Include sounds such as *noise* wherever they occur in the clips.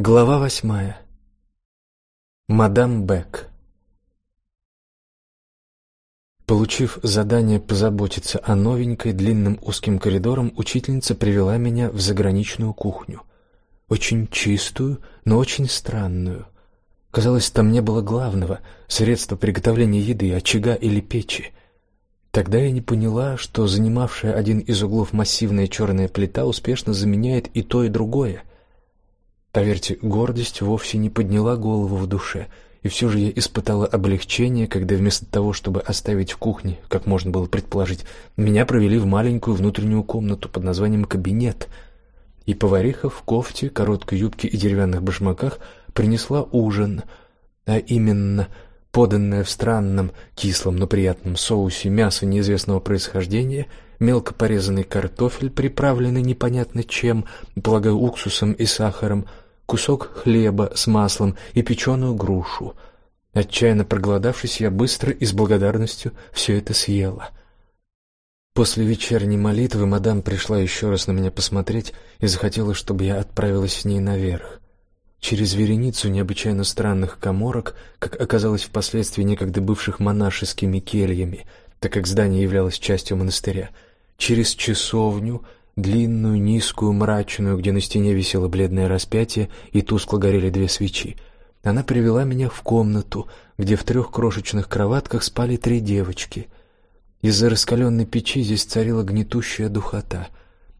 Глава восьмая. Мадам Бек. Получив задание позаботиться о новенькой длинным узким коридором, учительница привела меня в заграничную кухню. Очень чистую, но очень странную. Казалось, там не было главного средства приготовления еды, очага или печи. Тогда я не поняла, что занимавшая один из углов массивная черная плита успешно заменяет и то, и другое. Поверьте, гордость вовсе не подняла голову в душе, и все же я испытала облегчение, когда вместо того, чтобы оставить в кухне, как можно было предположить, меня провели в маленькую внутреннюю комнату под названием кабинет. И повариха в кофте, короткой юбке и деревянных башмаках принесла ужин, а именно поданное в странном, кислом, но приятном соусе мясо неизвестного происхождения, мелко порезанный картофель, приправленный непонятно чем, полагаю, уксусом и сахаром, кусок хлеба с маслом и печеную грушу. Отчаянно проголодавшись, я быстро и с благодарностью все это съела. После вечерней молитвы мадам пришла еще раз на меня посмотреть и захотела, чтобы я отправилась с ней наверх. Через вереницу необычайно странных каморок, как оказалось впоследствии некогда бывших монашескими кельями, так как здание являлось частью монастыря, через часовню, длинную, низкую, мрачную, где на стене висело бледное распятие и тускло горели две свечи. Она привела меня в комнату, где в трех крошечных кроватках спали три девочки. Из-за раскаленной печи здесь царила гнетущая духота.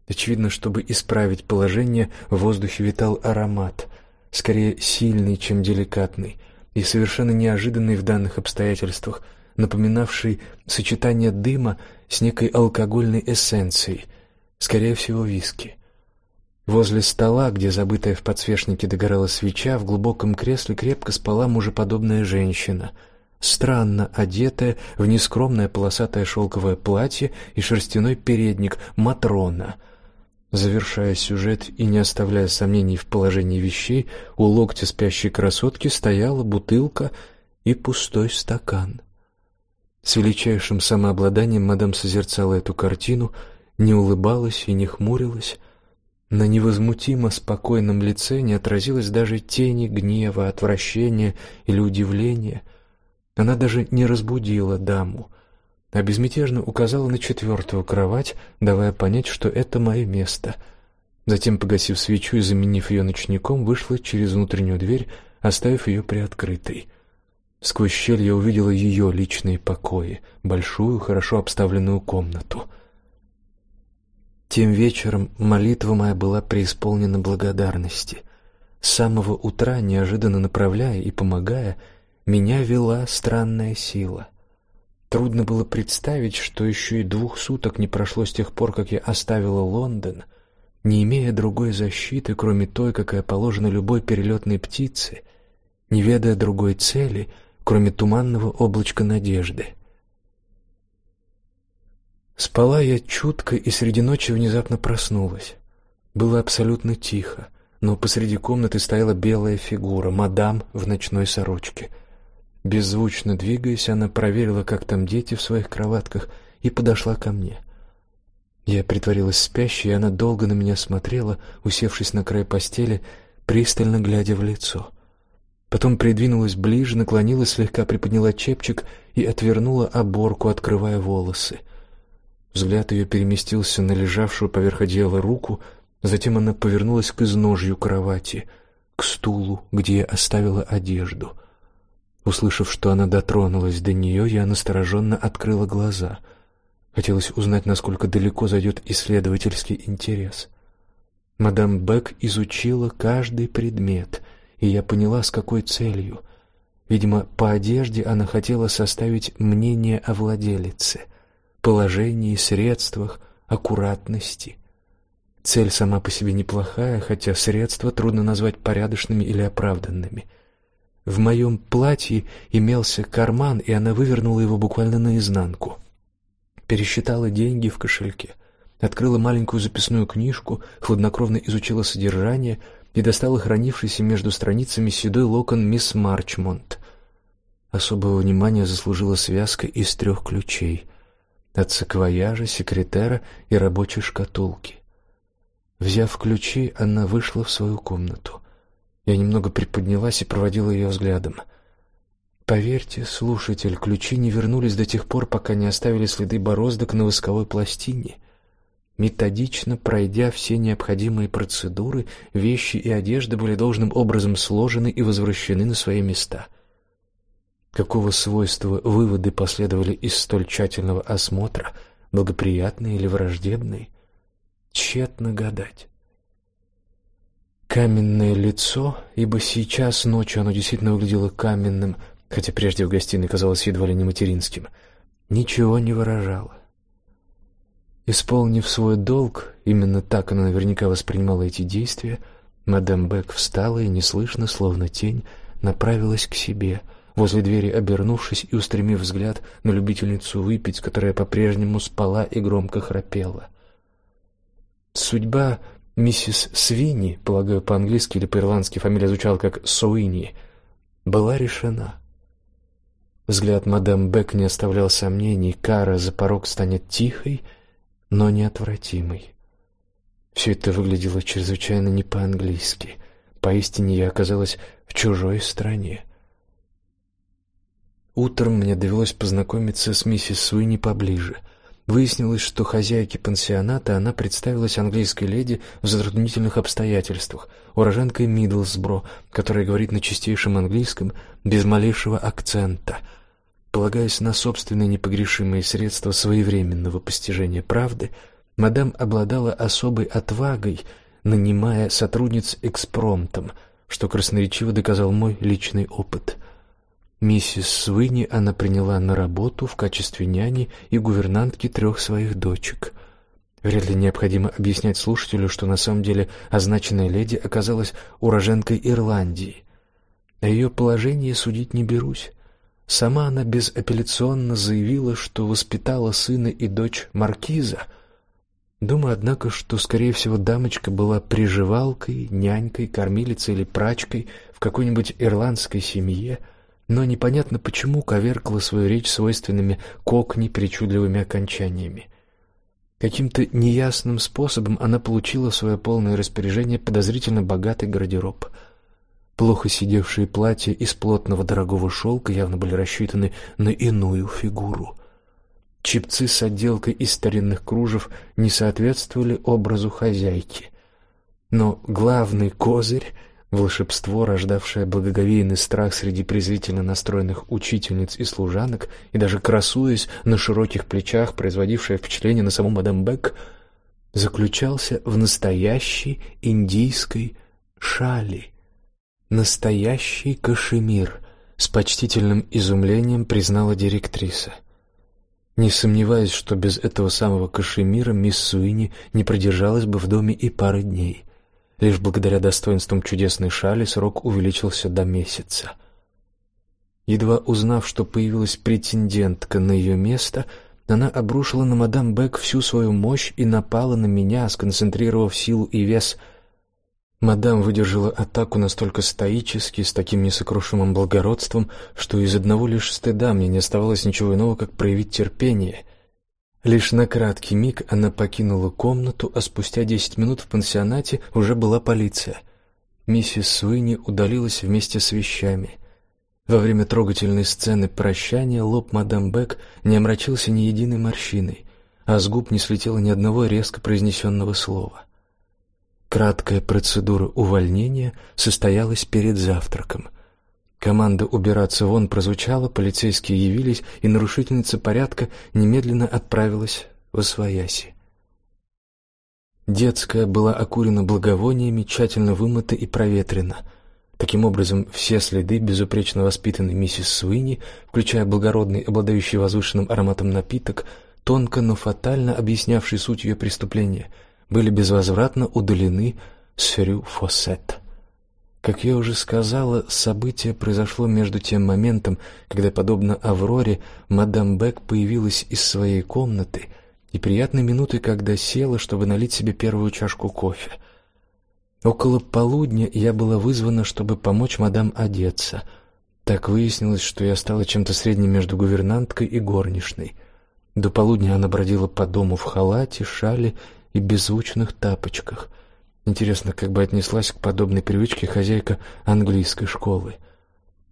Очевидно, чтобы исправить положение, в воздухе витал аромат — скорее сильный, чем деликатный, и совершенно неожиданный в данных обстоятельствах, напоминавший сочетание дыма с некой алкогольной эссенцией, скорее всего, виски. Возле стола, где забытая в подсвечнике догорала свеча, в глубоком кресле крепко спала мужеподобная женщина, странно одетая в нескромное полосатое шелковое платье и шерстяной передник матрона — Завершая сюжет и не оставляя сомнений в положении вещей, у локтя спящей красотки стояла бутылка и пустой стакан. С величайшим самообладанием мадам созерцала эту картину, не улыбалась и не хмурилась. На невозмутимо спокойном лице не отразилось даже тени гнева, отвращения или удивления. Она даже не разбудила даму а безмятежно указала на четвертую кровать, давая понять, что это мое место. Затем, погасив свечу и заменив ее ночником, вышла через внутреннюю дверь, оставив ее приоткрытой. Сквозь щель я увидела ее личные покои, большую, хорошо обставленную комнату. Тем вечером молитва моя была преисполнена благодарности. С самого утра, неожиданно направляя и помогая, меня вела странная сила — Трудно было представить, что еще и двух суток не прошло с тех пор, как я оставила Лондон, не имея другой защиты, кроме той, какая положена любой перелетной птице, не ведая другой цели, кроме туманного облачка надежды. Спала я чутко и среди ночи внезапно проснулась. Было абсолютно тихо, но посреди комнаты стояла белая фигура, мадам в ночной сорочке — Беззвучно двигаясь, она проверила, как там дети в своих кроватках, и подошла ко мне. Я притворилась спящей, и она долго на меня смотрела, усевшись на край постели, пристально глядя в лицо. Потом придвинулась ближе, наклонилась, слегка приподняла чепчик и отвернула оборку, открывая волосы. Взгляд ее переместился на лежавшую поверх одеяла руку, затем она повернулась к изножью кровати, к стулу, где оставила одежду — Услышав, что она дотронулась до нее, я настороженно открыла глаза. Хотелось узнать, насколько далеко зайдет исследовательский интерес. Мадам Бек изучила каждый предмет, и я поняла, с какой целью. Видимо, по одежде она хотела составить мнение о владелице, положении, средствах, аккуратности. Цель сама по себе неплохая, хотя средства трудно назвать порядочными или оправданными — в моем платье имелся карман, и она вывернула его буквально наизнанку. Пересчитала деньги в кошельке, открыла маленькую записную книжку, хладнокровно изучила содержание и достала хранившийся между страницами седой локон мисс Марчмонт. Особого внимания заслужила связка из трех ключей: от саквояжа, секретера и рабочей шкатулки. Взяв ключи, она вышла в свою комнату. Я немного приподнялась и проводила ее взглядом. Поверьте, слушатель, ключи не вернулись до тех пор, пока не оставили следы бороздок на восковой пластине. Методично пройдя все необходимые процедуры, вещи и одежда были должным образом сложены и возвращены на свои места. Какого свойства выводы последовали из столь тщательного осмотра, благоприятные или враждебные, тщетно гадать. Каменное лицо, ибо сейчас ночью оно действительно выглядело каменным, хотя прежде в гостиной казалось едва ли не материнским, ничего не выражало. Исполнив свой долг, именно так она наверняка воспринимала эти действия, мадам Бек встала и неслышно, словно тень, направилась к себе, возле двери обернувшись и устремив взгляд на любительницу выпить, которая по-прежнему спала и громко храпела. Судьба миссис Свини, полагаю, по-английски или по-ирландски фамилия звучала как Суини, была решена. Взгляд мадам Бек не оставлял сомнений, кара за порог станет тихой но неотвратимый. Все это выглядело чрезвычайно не по-английски. Поистине я оказалась в чужой стране. Утром мне довелось познакомиться с миссис Суини поближе. Выяснилось, что хозяйке пансионата она представилась английской леди в затруднительных обстоятельствах, уроженкой Мидлсбро, которая говорит на чистейшем английском без малейшего акцента — Полагаясь на собственные непогрешимые средства своевременного постижения правды, мадам обладала особой отвагой, нанимая сотрудниц экспромтом, что красноречиво доказал мой личный опыт. Миссис Свини она приняла на работу в качестве няни и гувернантки трех своих дочек. Вряд ли необходимо объяснять слушателю, что на самом деле означенная леди оказалась уроженкой Ирландии. О ее положении судить не берусь. Сама она безапелляционно заявила, что воспитала сына и дочь маркиза. Думаю, однако, что, скорее всего, дамочка была приживалкой, нянькой, кормилицей или прачкой в какой-нибудь ирландской семье, но непонятно почему коверкала свою речь свойственными кокни причудливыми окончаниями. Каким-то неясным способом она получила в свое полное распоряжение подозрительно богатый гардероб — Плохо сидевшие платья из плотного дорогого шелка явно были рассчитаны на иную фигуру. Чипцы с отделкой из старинных кружев не соответствовали образу хозяйки. Но главный козырь волшебство, рождавшее благоговейный страх среди презрительно настроенных учительниц и служанок, и даже красуясь на широких плечах, производившее впечатление на саму мадам Бек, заключался в настоящей индийской шали, Настоящий кашемир, с почтительным изумлением признала директриса. Не сомневаюсь, что без этого самого кашемира мисс Суини не продержалась бы в доме и пары дней. Лишь благодаря достоинствам чудесной шали срок увеличился до месяца. Едва узнав, что появилась претендентка на ее место, она обрушила на мадам Бек всю свою мощь и напала на меня, сконцентрировав силу и вес – Мадам выдержала атаку настолько стоически, с таким несокрушимым благородством, что из одного лишь стыда мне не оставалось ничего иного, как проявить терпение. Лишь на краткий миг она покинула комнату, а спустя десять минут в пансионате уже была полиция. Миссис Суини удалилась вместе с вещами. Во время трогательной сцены прощания лоб мадам Бек не омрачился ни единой морщиной, а с губ не слетело ни одного резко произнесенного слова. Краткая процедура увольнения состоялась перед завтраком. Команда убираться вон прозвучала, полицейские явились, и нарушительница порядка немедленно отправилась в освояси. Детская была окурена благовониями, тщательно вымыта и проветрена. Таким образом, все следы безупречно воспитанной миссис Суини, включая благородный, обладающий возвышенным ароматом напиток, тонко, но фатально объяснявший суть ее преступления — были безвозвратно удалены с Рю Фоссет. Как я уже сказала, событие произошло между тем моментом, когда, подобно Авроре, мадам Бек появилась из своей комнаты, и приятной минутой, когда села, чтобы налить себе первую чашку кофе. Около полудня я была вызвана, чтобы помочь мадам одеться. Так выяснилось, что я стала чем-то средним между гувернанткой и горничной. До полудня она бродила по дому в халате, шале и беззвучных тапочках. Интересно, как бы отнеслась к подобной привычке хозяйка английской школы.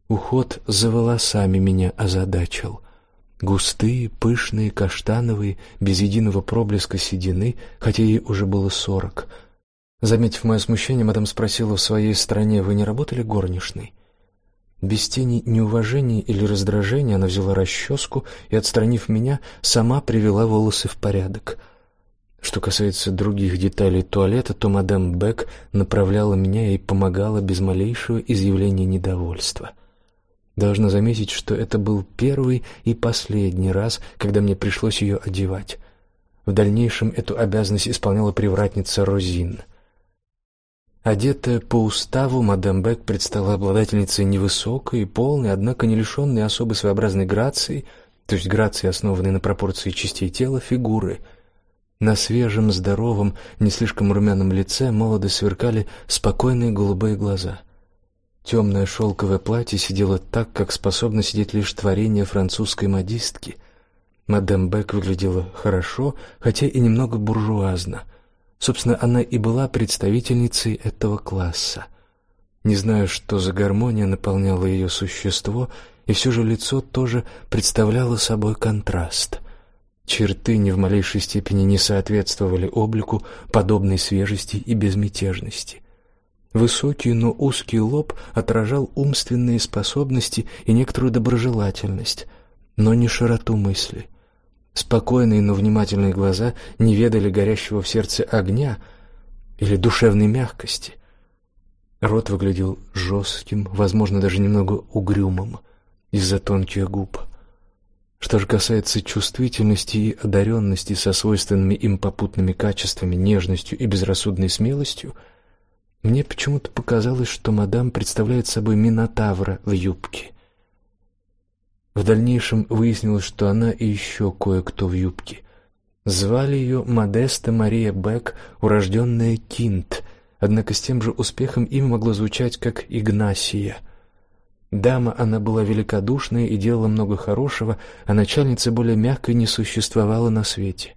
Уход за волосами меня озадачил. Густые, пышные, каштановые, без единого проблеска седины, хотя ей уже было сорок. Заметив мое смущение, мадам спросила в своей стране: "Вы не работали горничной?" Без тени неуважения или раздражения она взяла расческу и, отстранив меня, сама привела волосы в порядок. Что касается других деталей туалета, то мадам Бек направляла меня и помогала без малейшего изъявления недовольства. Должна заметить, что это был первый и последний раз, когда мне пришлось ее одевать. В дальнейшем эту обязанность исполняла привратница Розин. Одетая по уставу, мадам Бек предстала обладательницей невысокой и полной, однако не лишенной особой своеобразной грации, то есть грации, основанной на пропорции частей тела, фигуры. На свежем, здоровом, не слишком румяном лице молодо сверкали спокойные голубые глаза. Темное шелковое платье сидело так, как способно сидеть лишь творение французской модистки. Мадам Бек выглядела хорошо, хотя и немного буржуазно — Собственно, она и была представительницей этого класса. Не знаю, что за гармония наполняла ее существо, и все же лицо тоже представляло собой контраст. Черты ни в малейшей степени не соответствовали облику подобной свежести и безмятежности. Высокий, но узкий лоб отражал умственные способности и некоторую доброжелательность, но не широту мысли. Спокойные, но внимательные глаза не ведали горящего в сердце огня или душевной мягкости. Рот выглядел жестким, возможно, даже немного угрюмым из-за тонких губ. Что же касается чувствительности и одаренности со свойственными им попутными качествами, нежностью и безрассудной смелостью, мне почему-то показалось, что мадам представляет собой минотавра в юбке. В дальнейшем выяснилось, что она и еще кое-кто в юбке. Звали ее Модеста Мария Бек, урожденная Кинт, однако с тем же успехом имя могло звучать как Игнасия. Дама она была великодушная и делала много хорошего, а начальница более мягкой не существовала на свете.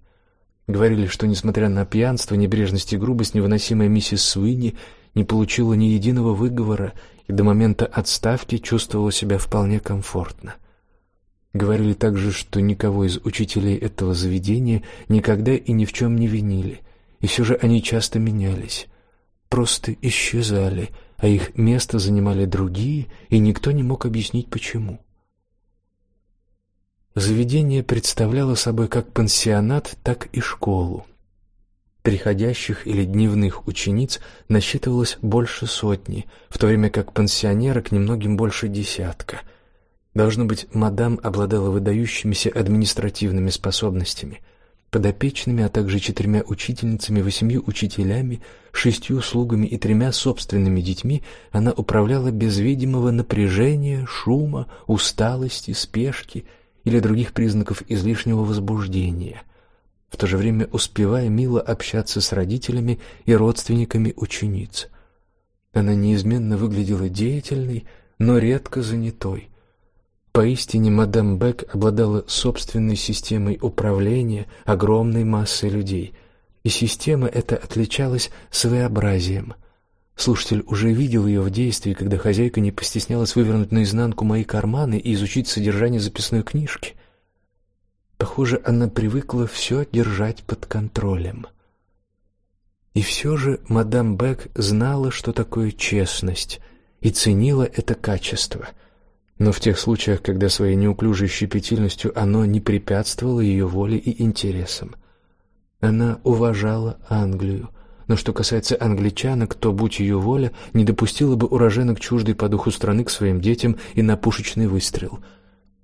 Говорили, что несмотря на пьянство, небрежность и грубость, невыносимая миссис Суини не получила ни единого выговора и до момента отставки чувствовала себя вполне комфортно. Говорили также, что никого из учителей этого заведения никогда и ни в чем не винили, и все же они часто менялись, просто исчезали, а их место занимали другие, и никто не мог объяснить почему. Заведение представляло собой как пансионат, так и школу. Приходящих или дневных учениц насчитывалось больше сотни, в то время как пансионерок немногим больше десятка — Должно быть, мадам обладала выдающимися административными способностями. Подопечными, а также четырьмя учительницами, восемью учителями, шестью слугами и тремя собственными детьми она управляла без видимого напряжения, шума, усталости, спешки или других признаков излишнего возбуждения, в то же время успевая мило общаться с родителями и родственниками учениц. Она неизменно выглядела деятельной, но редко занятой. Поистине мадам Бек обладала собственной системой управления огромной массой людей, и система эта отличалась своеобразием. Слушатель уже видел ее в действии, когда хозяйка не постеснялась вывернуть наизнанку мои карманы и изучить содержание записной книжки. Похоже, она привыкла все держать под контролем. И все же мадам Бек знала, что такое честность, и ценила это качество — но в тех случаях, когда своей неуклюжей щепетильностью оно не препятствовало ее воле и интересам. Она уважала Англию, но что касается англичанок, то, будь ее воля, не допустила бы уроженок чуждой по духу страны к своим детям и на пушечный выстрел.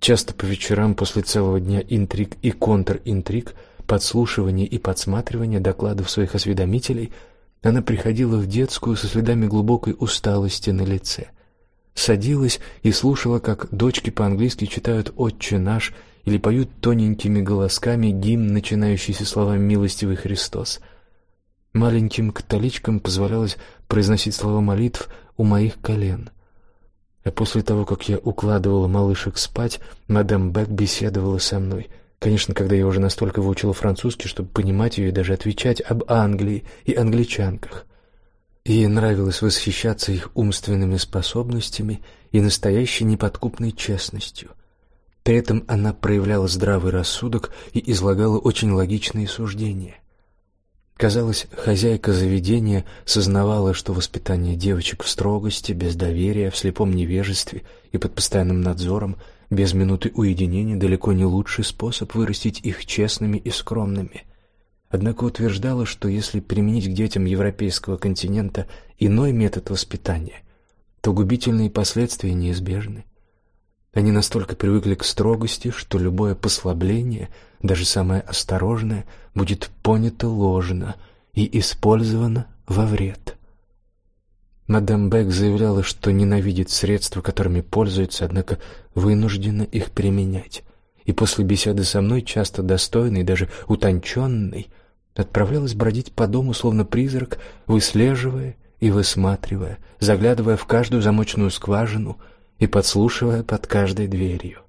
Часто по вечерам после целого дня интриг и контринтриг, подслушивания и подсматривания докладов своих осведомителей, она приходила в детскую со следами глубокой усталости на лице садилась и слушала, как дочки по-английски читают «Отче наш» или поют тоненькими голосками гимн, начинающийся словами «Милостивый Христос». Маленьким католичкам позволялось произносить слова молитв у моих колен. А после того, как я укладывала малышек спать, мадам Бек беседовала со мной. Конечно, когда я уже настолько выучила французский, чтобы понимать ее и даже отвечать об Англии и англичанках. Ей нравилось восхищаться их умственными способностями и настоящей неподкупной честностью. При этом она проявляла здравый рассудок и излагала очень логичные суждения. Казалось, хозяйка заведения сознавала, что воспитание девочек в строгости, без доверия, в слепом невежестве и под постоянным надзором, без минуты уединения далеко не лучший способ вырастить их честными и скромными – Однако утверждала, что если применить к детям европейского континента иной метод воспитания, то губительные последствия неизбежны. Они настолько привыкли к строгости, что любое послабление, даже самое осторожное, будет понято ложно и использовано во вред. Мадам Бек заявляла, что ненавидит средства, которыми пользуется, однако вынуждена их применять и после беседы со мной, часто достойной, даже утонченной, отправлялась бродить по дому, словно призрак, выслеживая и высматривая, заглядывая в каждую замочную скважину и подслушивая под каждой дверью.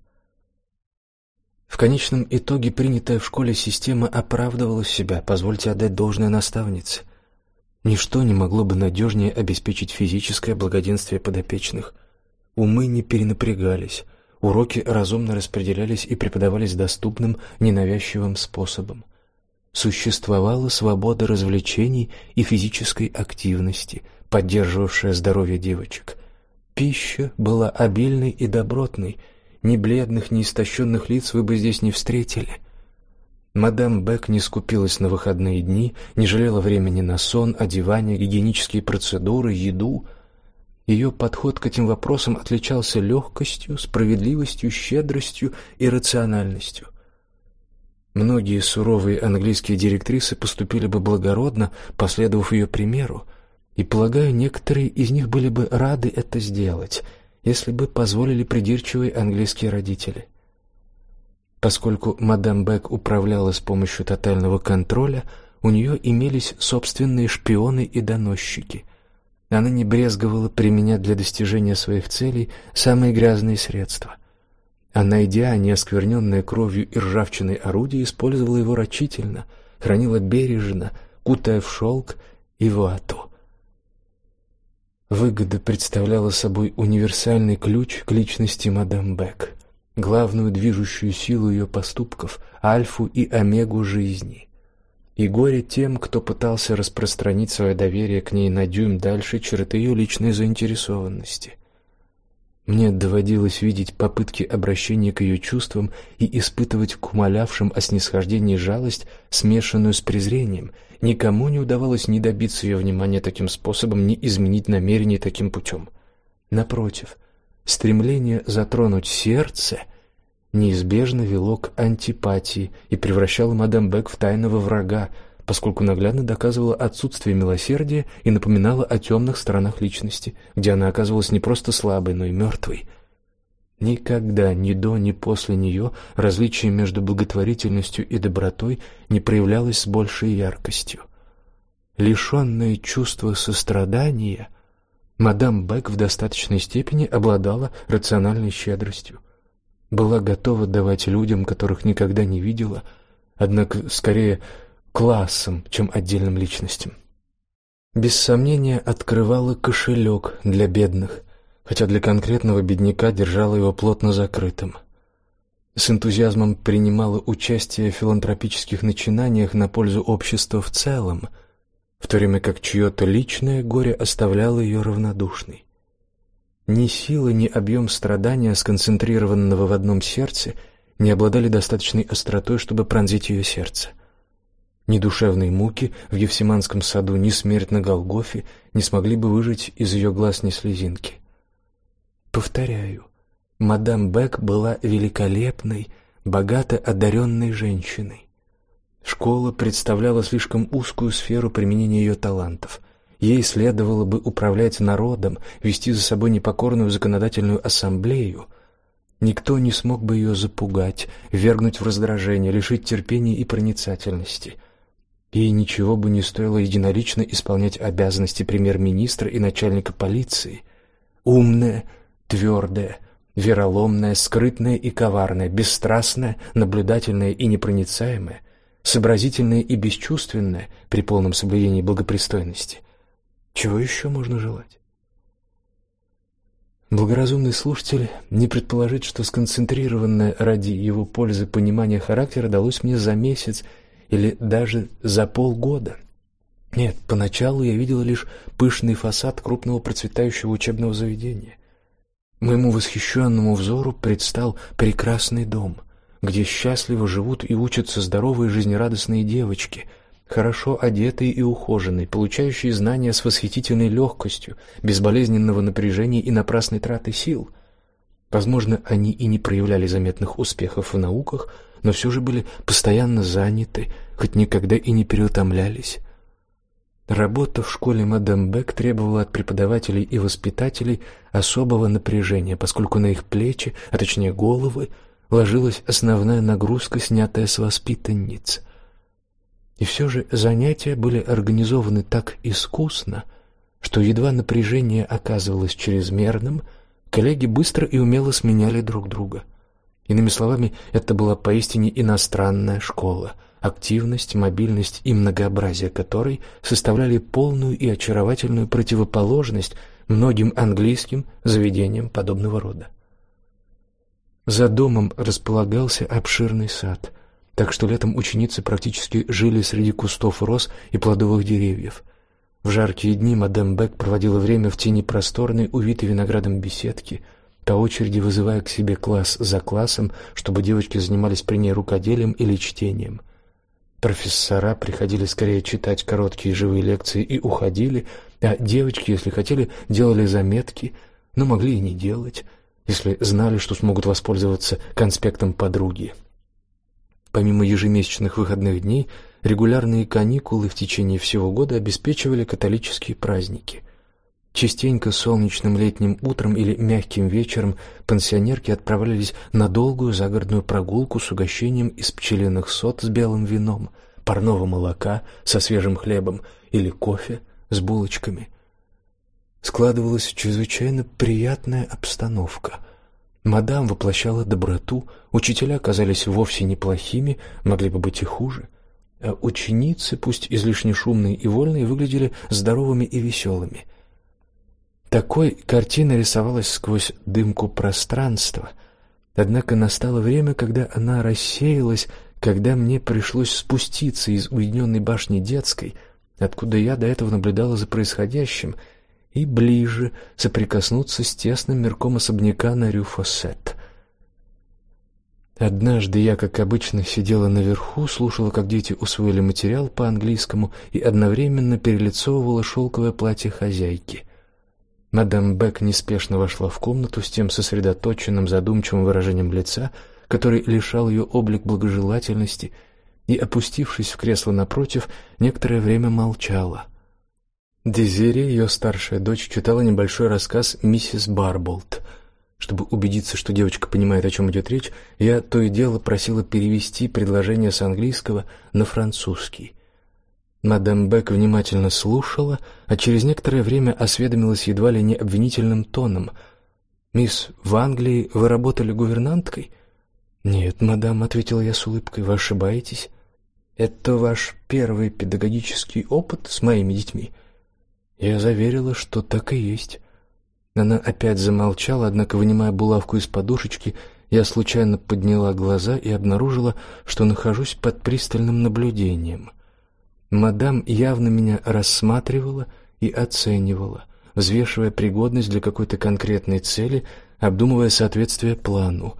В конечном итоге принятая в школе система оправдывала себя, позвольте отдать должное наставнице. Ничто не могло бы надежнее обеспечить физическое благоденствие подопечных. Умы не перенапрягались, Уроки разумно распределялись и преподавались доступным, ненавязчивым способом. Существовала свобода развлечений и физической активности, поддерживавшая здоровье девочек. Пища была обильной и добротной, ни бледных, ни истощенных лиц вы бы здесь не встретили. Мадам Бек не скупилась на выходные дни, не жалела времени на сон, одевание, гигиенические процедуры, еду — ее подход к этим вопросам отличался легкостью, справедливостью, щедростью и рациональностью. Многие суровые английские директрисы поступили бы благородно, последовав ее примеру, и, полагаю, некоторые из них были бы рады это сделать, если бы позволили придирчивые английские родители. Поскольку мадам Бек управляла с помощью тотального контроля, у нее имелись собственные шпионы и доносчики – она не брезговала применять для достижения своих целей самые грязные средства. А найдя неоскверненное кровью и ржавчиной орудие, использовала его рачительно, хранила бережно, кутая в шелк и вату. Выгода представляла собой универсальный ключ к личности мадам Бек, главную движущую силу ее поступков, альфу и омегу жизни. И горе тем, кто пытался распространить свое доверие к ней на дюйм дальше черты ее личной заинтересованности. Мне доводилось видеть попытки обращения к ее чувствам и испытывать к умолявшим о снисхождении жалость, смешанную с презрением. Никому не удавалось ни добиться ее внимания таким способом, ни изменить намерение таким путем. Напротив, стремление затронуть сердце — неизбежно вело к антипатии и превращало мадам Бек в тайного врага, поскольку наглядно доказывало отсутствие милосердия и напоминало о темных сторонах личности, где она оказывалась не просто слабой, но и мертвой. Никогда ни до, ни после нее различие между благотворительностью и добротой не проявлялось с большей яркостью. Лишенная чувства сострадания, мадам Бек в достаточной степени обладала рациональной щедростью была готова давать людям, которых никогда не видела, однако скорее классам, чем отдельным личностям. Без сомнения, открывала кошелек для бедных, хотя для конкретного бедняка держала его плотно закрытым. С энтузиазмом принимала участие в филантропических начинаниях на пользу общества в целом, в то время как чье-то личное горе оставляло ее равнодушной. Ни сила, ни объем страдания, сконцентрированного в одном сердце, не обладали достаточной остротой, чтобы пронзить ее сердце. Ни душевные муки в Евсиманском саду, ни смерть на Голгофе не смогли бы выжать из ее глаз ни слезинки. Повторяю, мадам Бек была великолепной, богато одаренной женщиной. Школа представляла слишком узкую сферу применения ее талантов. Ей следовало бы управлять народом, вести за собой непокорную законодательную ассамблею. Никто не смог бы ее запугать, ввергнуть в раздражение, лишить терпения и проницательности. Ей ничего бы не стоило единолично исполнять обязанности премьер-министра и начальника полиции. Умная, твердая, вероломная, скрытная и коварная, бесстрастная, наблюдательная и непроницаемая, сообразительная и бесчувственная при полном соблюдении благопристойности. Чего еще можно желать? Благоразумный слушатель не предположит, что сконцентрированное ради его пользы понимание характера далось мне за месяц или даже за полгода. Нет, поначалу я видела лишь пышный фасад крупного процветающего учебного заведения. Моему восхищенному взору предстал прекрасный дом, где счастливо живут и учатся здоровые жизнерадостные девочки, хорошо одетые и ухоженные, получающие знания с восхитительной легкостью, без болезненного напряжения и напрасной траты сил. Возможно, они и не проявляли заметных успехов в науках, но все же были постоянно заняты, хоть никогда и не переутомлялись. Работа в школе мадам Бек требовала от преподавателей и воспитателей особого напряжения, поскольку на их плечи, а точнее головы, ложилась основная нагрузка, снятая с воспитанниц. И все же занятия были организованы так искусно, что едва напряжение оказывалось чрезмерным, коллеги быстро и умело сменяли друг друга. Иными словами, это была поистине иностранная школа, активность, мобильность и многообразие которой составляли полную и очаровательную противоположность многим английским заведениям подобного рода. За домом располагался обширный сад, так что летом ученицы практически жили среди кустов роз и плодовых деревьев. В жаркие дни мадам Бек проводила время в тени просторной, увитой виноградом беседки, по очереди вызывая к себе класс за классом, чтобы девочки занимались при ней рукоделием или чтением. Профессора приходили скорее читать короткие живые лекции и уходили, а девочки, если хотели, делали заметки, но могли и не делать если знали, что смогут воспользоваться конспектом подруги. Помимо ежемесячных выходных дней, регулярные каникулы в течение всего года обеспечивали католические праздники. Частенько солнечным летним утром или мягким вечером пансионерки отправлялись на долгую загородную прогулку с угощением из пчелиных сот с белым вином, парного молока со свежим хлебом или кофе с булочками – складывалась чрезвычайно приятная обстановка. Мадам воплощала доброту, учителя казались вовсе неплохими, могли бы быть и хуже. А ученицы, пусть излишне шумные и вольные, выглядели здоровыми и веселыми. Такой картина рисовалась сквозь дымку пространства. Однако настало время, когда она рассеялась, когда мне пришлось спуститься из уединенной башни детской, откуда я до этого наблюдала за происходящим, и ближе соприкоснуться с тесным мирком особняка на Рю-Фоссет. Однажды я, как обычно, сидела наверху, слушала, как дети усвоили материал по английскому и одновременно перелицовывала шелковое платье хозяйки. Мадам Бек неспешно вошла в комнату с тем сосредоточенным, задумчивым выражением лица, который лишал ее облик благожелательности, и, опустившись в кресло напротив, некоторое время молчала. Дезири, ее старшая дочь, читала небольшой рассказ «Миссис Барболт». Чтобы убедиться, что девочка понимает, о чем идет речь, я то и дело просила перевести предложение с английского на французский. Мадам Бек внимательно слушала, а через некоторое время осведомилась едва ли не обвинительным тоном: "Мисс, в Англии вы работали гувернанткой?" "Нет, мадам", ответила я с улыбкой. "Вы ошибаетесь. Это ваш первый педагогический опыт с моими детьми?" Я заверила, что так и есть. Она опять замолчала, однако, вынимая булавку из подушечки, я случайно подняла глаза и обнаружила, что нахожусь под пристальным наблюдением. Мадам явно меня рассматривала и оценивала, взвешивая пригодность для какой-то конкретной цели, обдумывая соответствие плану.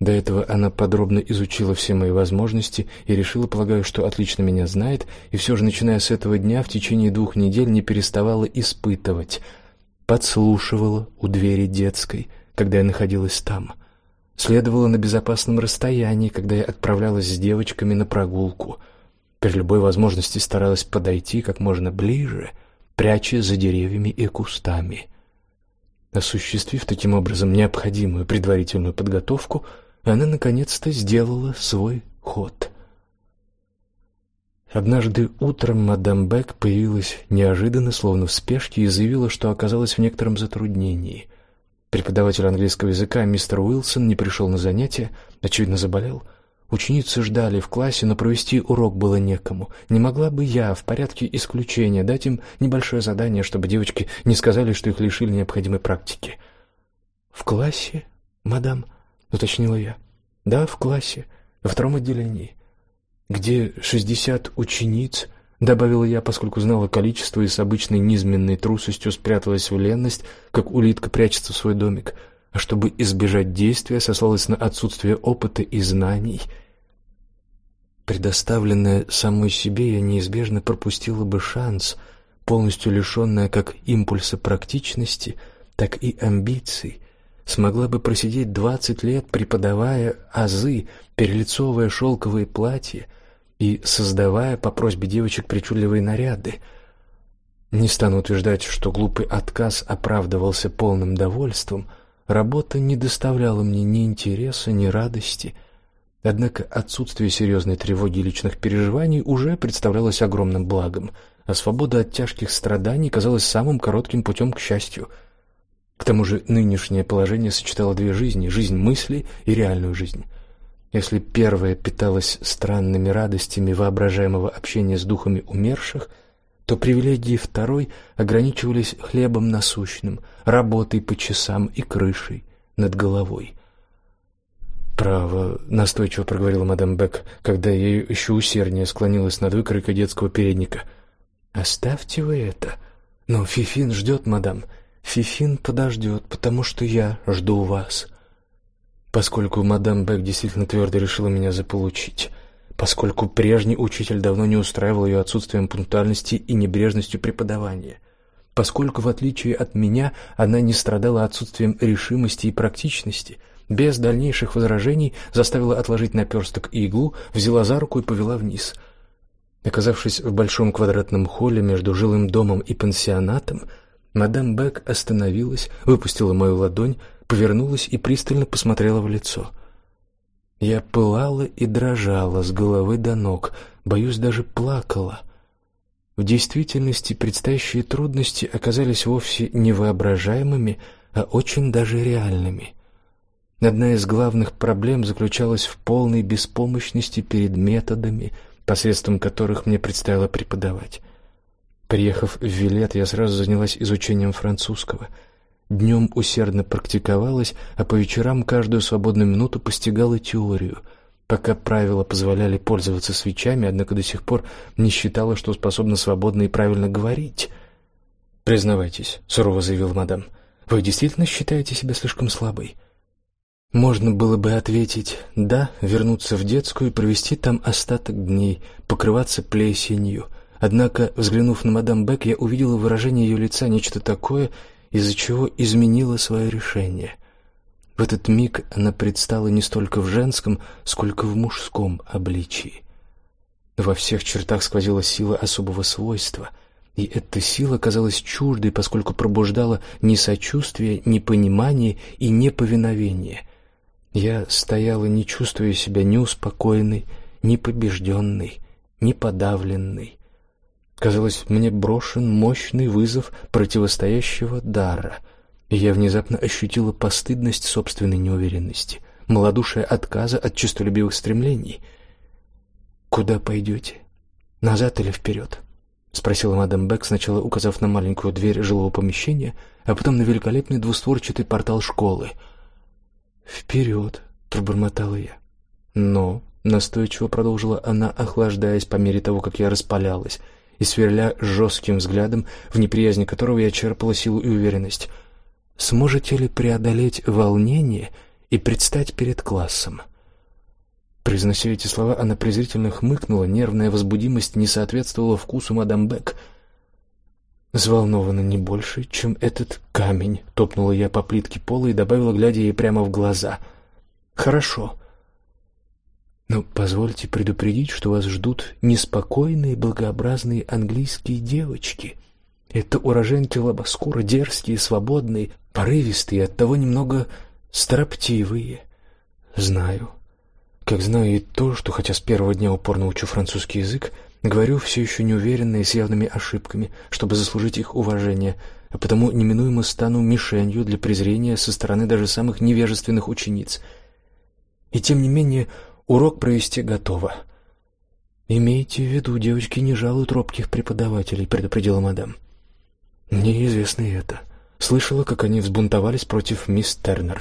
До этого она подробно изучила все мои возможности и решила, полагаю, что отлично меня знает, и все же, начиная с этого дня, в течение двух недель не переставала испытывать, подслушивала у двери детской, когда я находилась там, следовала на безопасном расстоянии, когда я отправлялась с девочками на прогулку, при любой возможности старалась подойти как можно ближе, пряча за деревьями и кустами. Осуществив таким образом необходимую предварительную подготовку, она наконец-то сделала свой ход. Однажды утром мадам Бек появилась неожиданно, словно в спешке, и заявила, что оказалась в некотором затруднении. Преподаватель английского языка мистер Уилсон не пришел на занятия, очевидно заболел. Ученицы ждали в классе, но провести урок было некому. Не могла бы я в порядке исключения дать им небольшое задание, чтобы девочки не сказали, что их лишили необходимой практики. В классе, мадам, уточнила я. Да, в классе, во втором отделении, где шестьдесят учениц, добавила я, поскольку знала количество и с обычной низменной трусостью спряталась в ленность, как улитка прячется в свой домик а чтобы избежать действия, сослалась на отсутствие опыта и знаний. Предоставленная самой себе, я неизбежно пропустила бы шанс, полностью лишенная как импульса практичности, так и амбиций, смогла бы просидеть двадцать лет, преподавая азы, перелицовывая шелковые платья и создавая по просьбе девочек причудливые наряды. Не стану утверждать, что глупый отказ оправдывался полным довольством — Работа не доставляла мне ни интереса, ни радости. Однако отсутствие серьезной тревоги и личных переживаний уже представлялось огромным благом, а свобода от тяжких страданий казалась самым коротким путем к счастью. К тому же нынешнее положение сочетало две жизни: жизнь мысли и реальную жизнь. Если первая питалась странными радостями воображаемого общения с духами умерших, то привилегии второй ограничивались хлебом насущным, работой по часам и крышей над головой. Право, настойчиво проговорила мадам Бек, когда я еще усерднее склонилась над выкройкой детского передника. Оставьте вы это. Но Фифин ждет, мадам. Фифин подождет, потому что я жду вас. Поскольку мадам Бек действительно твердо решила меня заполучить, поскольку прежний учитель давно не устраивал ее отсутствием пунктуальности и небрежностью преподавания, поскольку в отличие от меня она не страдала отсутствием решимости и практичности, без дальнейших возражений заставила отложить наперсток и иглу, взяла за руку и повела вниз. Оказавшись в большом квадратном холле между жилым домом и пансионатом, мадам Бек остановилась, выпустила мою ладонь, повернулась и пристально посмотрела в лицо. Я пылала и дрожала с головы до ног, боюсь, даже плакала. В действительности предстоящие трудности оказались вовсе не воображаемыми, а очень даже реальными. Одна из главных проблем заключалась в полной беспомощности перед методами, посредством которых мне предстояло преподавать. Приехав в Вилет, я сразу занялась изучением французского — Днем усердно практиковалась, а по вечерам каждую свободную минуту постигала теорию. Пока правила позволяли пользоваться свечами, однако до сих пор не считала, что способна свободно и правильно говорить. Признавайтесь, сурово заявил мадам. Вы действительно считаете себя слишком слабой? Можно было бы ответить: "Да, вернуться в детскую и провести там остаток дней, покрываться плесенью". Однако, взглянув на мадам Бек, я увидела выражение ее лица нечто такое, из-за чего изменила свое решение. В этот миг она предстала не столько в женском, сколько в мужском обличии. Во всех чертах сквозила сила особого свойства, и эта сила казалась чуждой, поскольку пробуждала не сочувствие, не понимание и не повиновение. Я стояла, не чувствуя себя ни успокоенной, ни побежденной, ни подавленной. Казалось, мне брошен мощный вызов противостоящего дара, и я внезапно ощутила постыдность собственной неуверенности, малодушие отказа от честолюбивых стремлений. Куда пойдете? Назад или вперед?» — спросила мадам Бек, сначала указав на маленькую дверь жилого помещения, а потом на великолепный двустворчатый портал школы. «Вперед!» — пробормотала я. «Но...» — настойчиво продолжила она, охлаждаясь по мере того, как я распалялась — и сверля жестким взглядом, в неприязни которого я черпала силу и уверенность. Сможете ли преодолеть волнение и предстать перед классом? Произнося эти слова, она презрительно хмыкнула, нервная возбудимость не соответствовала вкусу мадам Бек. Взволнована не больше, чем этот камень, топнула я по плитке пола и добавила, глядя ей прямо в глаза: "Хорошо. Но позвольте предупредить, что вас ждут неспокойные, благообразные английские девочки. Это уроженки Лабаскура, дерзкие, свободные, порывистые, оттого немного строптивые. Знаю. Как знаю и то, что хотя с первого дня упорно учу французский язык, говорю все еще неуверенно и с явными ошибками, чтобы заслужить их уважение, а потому неминуемо стану мишенью для презрения со стороны даже самых невежественных учениц. И тем не менее Урок провести готово. Имейте в виду, девочки не жалуют робких преподавателей, предупредила мадам. Мне известно это. Слышала, как они взбунтовались против мисс Тернер.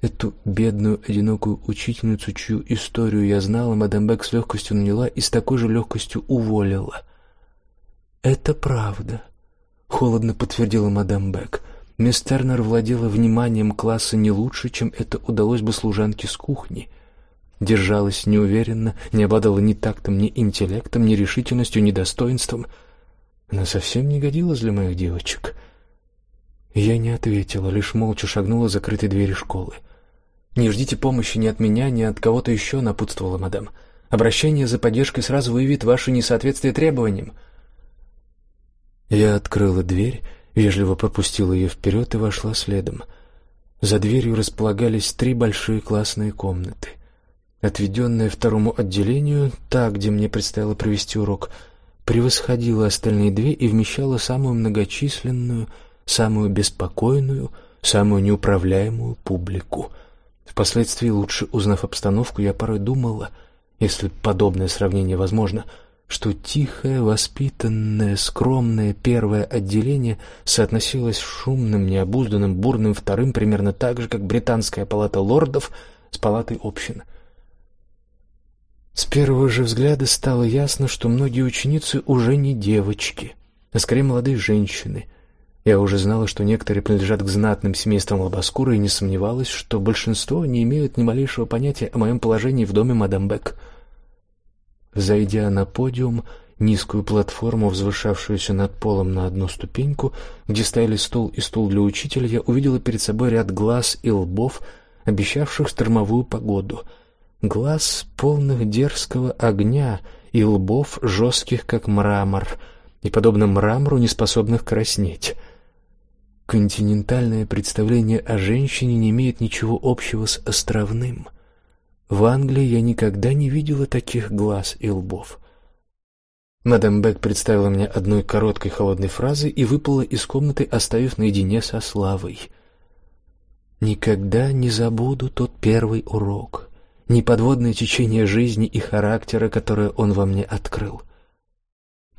Эту бедную одинокую учительницу, чью историю я знала, мадам Бек с легкостью наняла и с такой же легкостью уволила. Это правда, холодно подтвердила мадам Бек. Мисс Тернер владела вниманием класса не лучше, чем это удалось бы служанке с кухни. Держалась неуверенно, не обладала ни тактом, ни интеллектом, ни решительностью, ни достоинством. Она совсем не годилась для моих девочек. Я не ответила, лишь молча шагнула к закрытой двери школы. Не ждите помощи ни от меня, ни от кого-то еще, напутствовала мадам. Обращение за поддержкой сразу выявит ваше несоответствие требованиям. Я открыла дверь, вежливо пропустила ее вперед и вошла следом. За дверью располагались три большие классные комнаты. Отведенная второму отделению, та, где мне предстояло провести урок, превосходила остальные две и вмещала самую многочисленную, самую беспокойную, самую неуправляемую публику. Впоследствии, лучше узнав обстановку, я порой думала, если подобное сравнение возможно, что тихое, воспитанное, скромное первое отделение соотносилось с шумным, необузданным, бурным вторым примерно так же, как британская палата лордов с палатой общин. С первого же взгляда стало ясно, что многие ученицы уже не девочки, а скорее молодые женщины. Я уже знала, что некоторые принадлежат к знатным семействам Лобоскура и не сомневалась, что большинство не имеют ни малейшего понятия о моем положении в доме мадам Бек. Зайдя на подиум, низкую платформу, возвышавшуюся над полом на одну ступеньку, где стояли стол и стул для учителя, я увидела перед собой ряд глаз и лбов, обещавших штормовую погоду — глаз полных дерзкого огня и лбов жестких, как мрамор, и подобно мрамору не способных краснеть. Континентальное представление о женщине не имеет ничего общего с островным. В Англии я никогда не видела таких глаз и лбов. Мадам Бек представила мне одной короткой холодной фразой и выпала из комнаты, оставив наедине со Славой. Никогда не забуду тот первый урок ни подводное течение жизни и характера, которое он во мне открыл.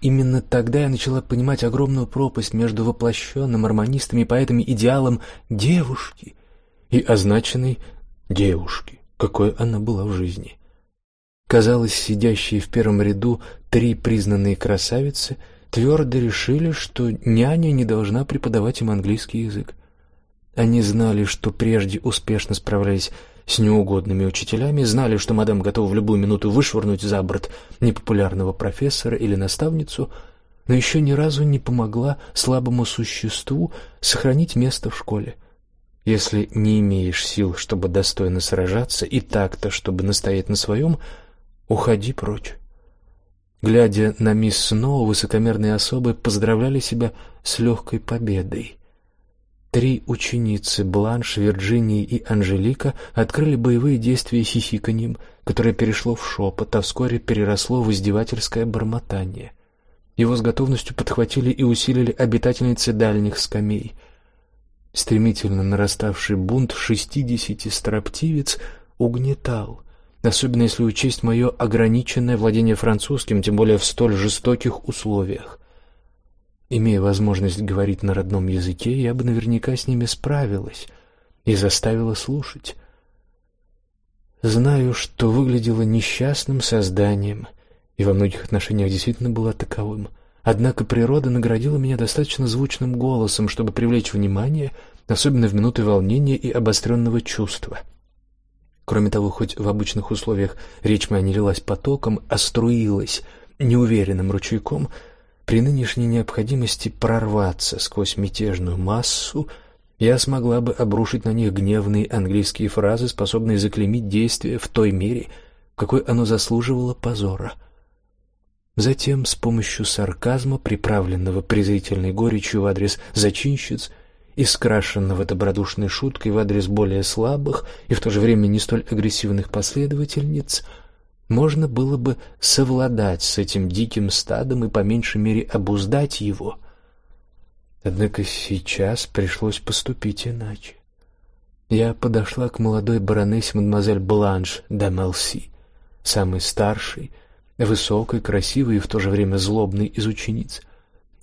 Именно тогда я начала понимать огромную пропасть между воплощенным арманистами и поэтами идеалом девушки и означенной девушки, какой она была в жизни. Казалось, сидящие в первом ряду три признанные красавицы твердо решили, что няня не должна преподавать им английский язык. Они знали, что прежде успешно справлялись с неугодными учителями, знали, что мадам готова в любую минуту вышвырнуть за борт непопулярного профессора или наставницу, но еще ни разу не помогла слабому существу сохранить место в школе. Если не имеешь сил, чтобы достойно сражаться, и так-то, чтобы настоять на своем, уходи прочь. Глядя на мисс Сноу, высокомерные особы поздравляли себя с легкой победой. Три ученицы Бланш, Вирджиния и Анжелика открыли боевые действия хихиканьем, которое перешло в шепот, а вскоре переросло в издевательское бормотание. Его с готовностью подхватили и усилили обитательницы дальних скамей. Стремительно нараставший бунт шестидесяти строптивец угнетал, особенно если учесть мое ограниченное владение французским, тем более в столь жестоких условиях. Имея возможность говорить на родном языке, я бы наверняка с ними справилась и заставила слушать. Знаю, что выглядело несчастным созданием и во многих отношениях действительно была таковым. Однако природа наградила меня достаточно звучным голосом, чтобы привлечь внимание, особенно в минуты волнения и обостренного чувства. Кроме того, хоть в обычных условиях речь моя не лилась потоком, а струилась неуверенным ручейком, при нынешней необходимости прорваться сквозь мятежную массу, я смогла бы обрушить на них гневные английские фразы, способные заклеймить действие в той мере, какой оно заслуживало позора. Затем, с помощью сарказма, приправленного презрительной горечью в адрес зачинщиц и скрашенного добродушной шуткой в адрес более слабых и в то же время не столь агрессивных последовательниц — можно было бы совладать с этим диким стадом и по меньшей мере обуздать его. Однако сейчас пришлось поступить иначе. Я подошла к молодой баронессе мадемуазель Бланш де Мелси, самой старшей, высокой, красивой и в то же время злобной из учениц.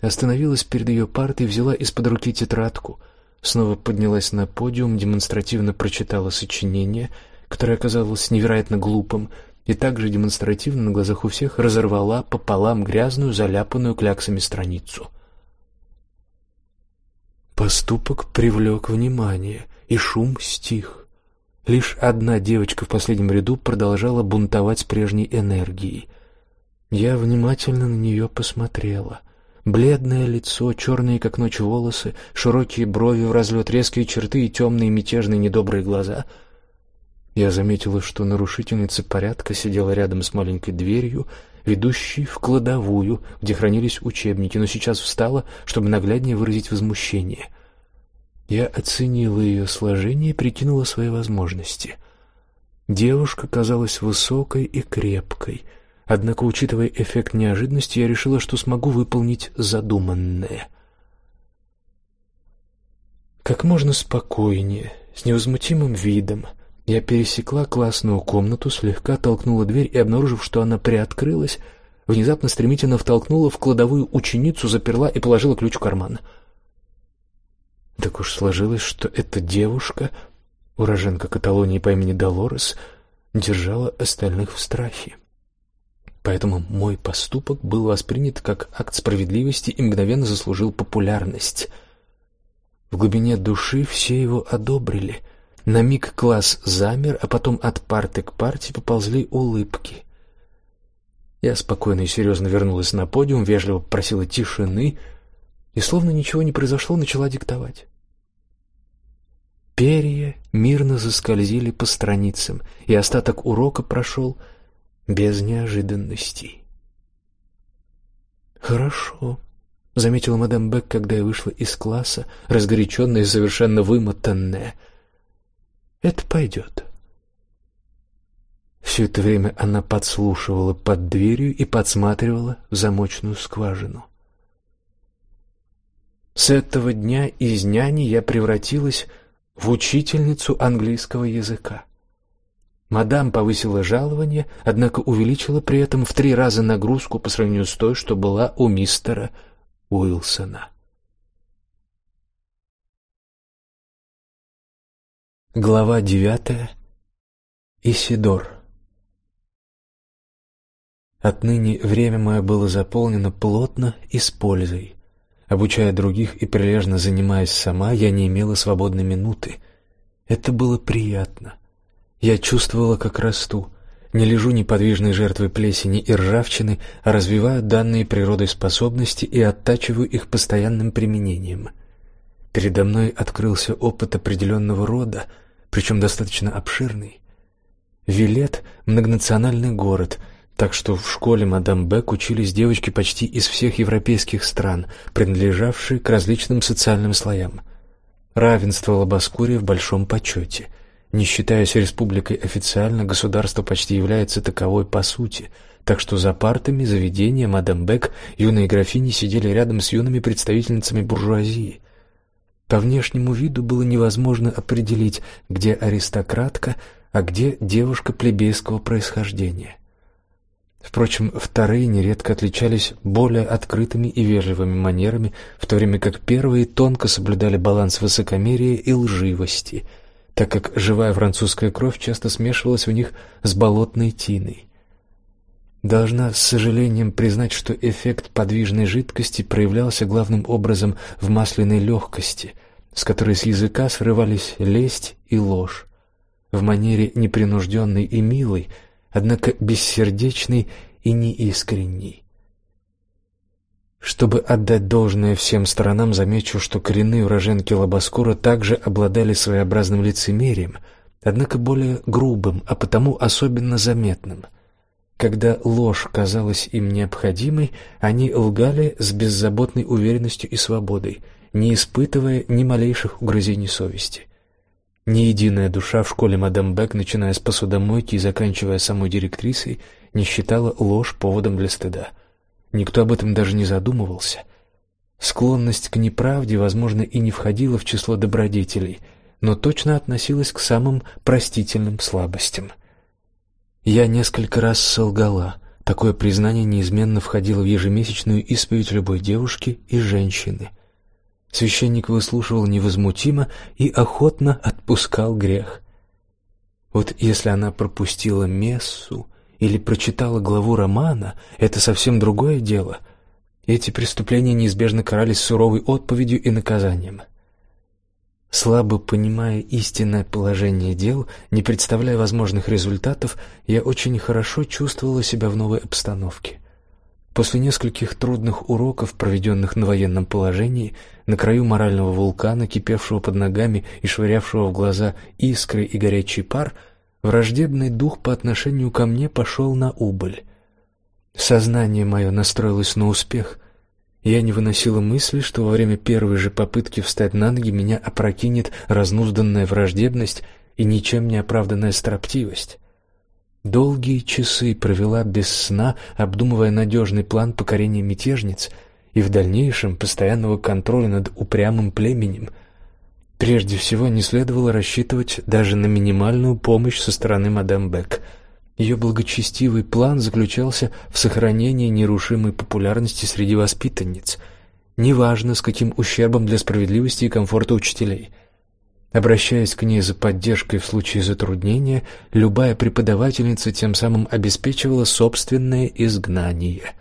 Остановилась перед ее партой, взяла из-под руки тетрадку, снова поднялась на подиум, демонстративно прочитала сочинение, которое оказалось невероятно глупым, и также демонстративно на глазах у всех разорвала пополам грязную, заляпанную кляксами страницу. Поступок привлек внимание, и шум стих. Лишь одна девочка в последнем ряду продолжала бунтовать с прежней энергией. Я внимательно на нее посмотрела. Бледное лицо, черные как ночь волосы, широкие брови в разлет, резкие черты и темные мятежные недобрые глаза. Я заметила, что нарушительница порядка сидела рядом с маленькой дверью, ведущей в кладовую, где хранились учебники, но сейчас встала, чтобы нагляднее выразить возмущение. Я оценила ее сложение и прикинула свои возможности. Девушка казалась высокой и крепкой, однако, учитывая эффект неожиданности, я решила, что смогу выполнить задуманное. Как можно спокойнее, с невозмутимым видом, я пересекла классную комнату, слегка толкнула дверь и, обнаружив, что она приоткрылась, внезапно стремительно втолкнула в кладовую ученицу, заперла и положила ключ в карман. Так уж сложилось, что эта девушка, уроженка Каталонии по имени Долорес, держала остальных в страхе. Поэтому мой поступок был воспринят как акт справедливости и мгновенно заслужил популярность. В глубине души все его одобрили. На миг класс замер, а потом от парты к парте поползли улыбки. Я спокойно и серьезно вернулась на подиум, вежливо просила тишины и словно ничего не произошло, начала диктовать. Перья мирно заскользили по страницам, и остаток урока прошел без неожиданностей. Хорошо, заметила мадам Бек, когда я вышла из класса, разгоряченная и совершенно вымотанная. Это пойдет. Все это время она подслушивала под дверью и подсматривала в замочную скважину. С этого дня из няни я превратилась в учительницу английского языка. Мадам повысила жалование, однако увеличила при этом в три раза нагрузку по сравнению с той, что была у мистера Уилсона. Глава девятая. Исидор. Отныне время мое было заполнено плотно и с пользой. Обучая других и прилежно занимаясь сама, я не имела свободной минуты. Это было приятно. Я чувствовала, как расту. Не лежу неподвижной жертвой плесени и ржавчины, а развиваю данные природой способности и оттачиваю их постоянным применением. Передо мной открылся опыт определенного рода, причем достаточно обширный. Вилет многонациональный город, так что в школе мадам Бек учились девочки почти из всех европейских стран, принадлежавшие к различным социальным слоям. Равенство Лабаскури в большом почете. Не считаясь республикой официально, государство почти является таковой по сути, так что за партами заведения мадам Бек юные графини сидели рядом с юными представительницами буржуазии. По внешнему виду было невозможно определить, где аристократка, а где девушка плебейского происхождения. Впрочем, вторые нередко отличались более открытыми и вежливыми манерами, в то время как первые тонко соблюдали баланс высокомерия и лживости, так как живая французская кровь часто смешивалась в них с болотной тиной. Должна с сожалением признать, что эффект подвижной жидкости проявлялся главным образом в масляной легкости, с которой с языка срывались лесть и ложь, в манере непринужденной и милой, однако бессердечный и неискренний. Чтобы отдать должное всем сторонам, замечу, что коренные уроженки Лабаскура также обладали своеобразным лицемерием, однако более грубым, а потому особенно заметным. Когда ложь казалась им необходимой, они лгали с беззаботной уверенностью и свободой, не испытывая ни малейших угрызений совести. Ни единая душа в школе мадам Бек, начиная с посудомойки и заканчивая самой директрисой, не считала ложь поводом для стыда. Никто об этом даже не задумывался. Склонность к неправде, возможно, и не входила в число добродетелей, но точно относилась к самым простительным слабостям. Я несколько раз солгала. Такое признание неизменно входило в ежемесячную исповедь любой девушки и женщины. Священник выслушивал невозмутимо и охотно отпускал грех. Вот если она пропустила мессу или прочитала главу романа, это совсем другое дело. Эти преступления неизбежно карались суровой отповедью и наказанием. Слабо понимая истинное положение дел, не представляя возможных результатов, я очень хорошо чувствовала себя в новой обстановке. После нескольких трудных уроков, проведенных на военном положении, на краю морального вулкана, кипевшего под ногами и швырявшего в глаза искры и горячий пар, враждебный дух по отношению ко мне пошел на убыль. Сознание мое настроилось на успех. Я не выносила мысли, что во время первой же попытки встать на ноги меня опрокинет разнузданная враждебность и ничем не оправданная строптивость. Долгие часы провела без сна, обдумывая надежный план покорения мятежниц и в дальнейшем постоянного контроля над упрямым племенем. Прежде всего, не следовало рассчитывать даже на минимальную помощь со стороны мадам Бек. Ее благочестивый план заключался в сохранении нерушимой популярности среди воспитанниц, неважно с каким ущербом для справедливости и комфорта учителей. Обращаясь к ней за поддержкой в случае затруднения, любая преподавательница тем самым обеспечивала собственное изгнание.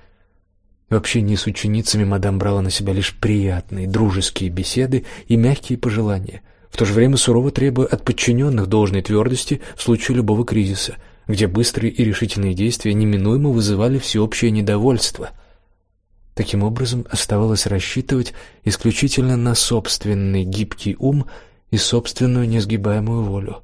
В общении с ученицами мадам брала на себя лишь приятные, дружеские беседы и мягкие пожелания, в то же время сурово требуя от подчиненных должной твердости в случае любого кризиса, где быстрые и решительные действия неминуемо вызывали всеобщее недовольство. Таким образом, оставалось рассчитывать исключительно на собственный гибкий ум и собственную несгибаемую волю.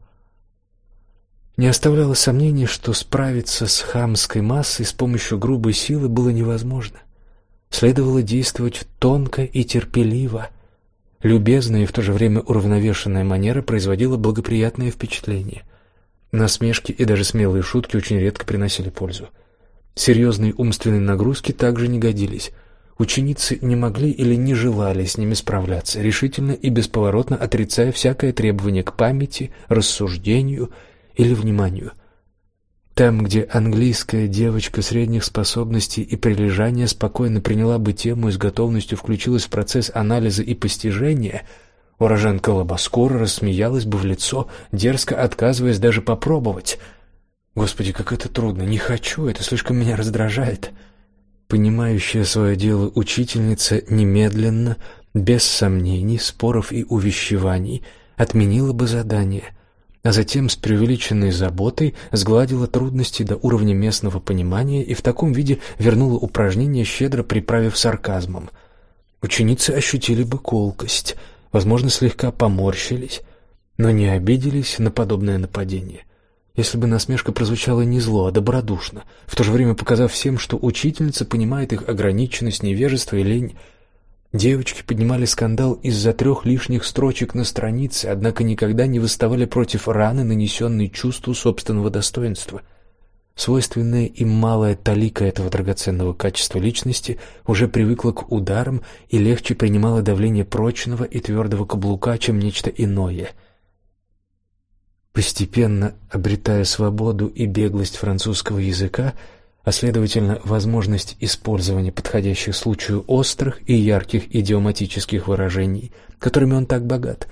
Не оставляло сомнений, что справиться с хамской массой с помощью грубой силы было невозможно. Следовало действовать тонко и терпеливо. Любезная и в то же время уравновешенная манера производила благоприятное впечатление. Насмешки и даже смелые шутки очень редко приносили пользу. Серьезные умственные нагрузки также не годились. Ученицы не могли или не желали с ними справляться, решительно и бесповоротно отрицая всякое требование к памяти, рассуждению или вниманию. Там, где английская девочка средних способностей и прилежания спокойно приняла бы тему и с готовностью включилась в процесс анализа и постижения, уроженка Лобоскора рассмеялась бы в лицо, дерзко отказываясь даже попробовать. Господи, как это трудно! Не хочу, это слишком меня раздражает. Понимающая свое дело учительница немедленно, без сомнений, споров и увещеваний, отменила бы задание, а затем с преувеличенной заботой сгладила трудности до уровня местного понимания и в таком виде вернула упражнение, щедро приправив сарказмом. Ученицы ощутили бы колкость, возможно, слегка поморщились, но не обиделись на подобное нападение если бы насмешка прозвучала не зло, а добродушно, в то же время показав всем, что учительница понимает их ограниченность, невежество и лень. Девочки поднимали скандал из-за трех лишних строчек на странице, однако никогда не восставали против раны, нанесенной чувству собственного достоинства. Свойственная им малая талика этого драгоценного качества личности уже привыкла к ударам и легче принимала давление прочного и твердого каблука, чем нечто иное — Постепенно обретая свободу и беглость французского языка, а следовательно возможность использования подходящих случаю острых и ярких идиоматических выражений, которыми он так богат,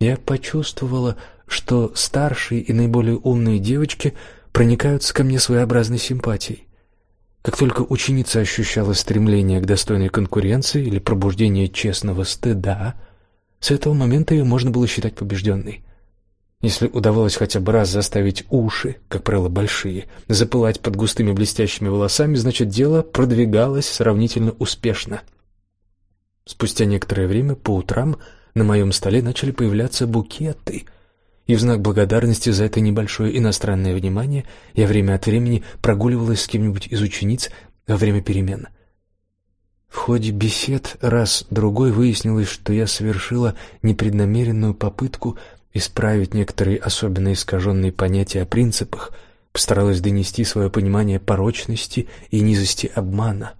я почувствовала, что старшие и наиболее умные девочки проникаются ко мне своеобразной симпатией. Как только ученица ощущала стремление к достойной конкуренции или пробуждение честного стыда, с этого момента ее можно было считать побежденной. Если удавалось хотя бы раз заставить уши, как правило, большие, запылать под густыми блестящими волосами, значит, дело продвигалось сравнительно успешно. Спустя некоторое время по утрам на моем столе начали появляться букеты, и в знак благодарности за это небольшое иностранное внимание я время от времени прогуливалась с кем-нибудь из учениц во время перемен. В ходе бесед раз другой выяснилось, что я совершила непреднамеренную попытку исправить некоторые особенно искаженные понятия о принципах, постаралась донести свое понимание порочности и низости обмана.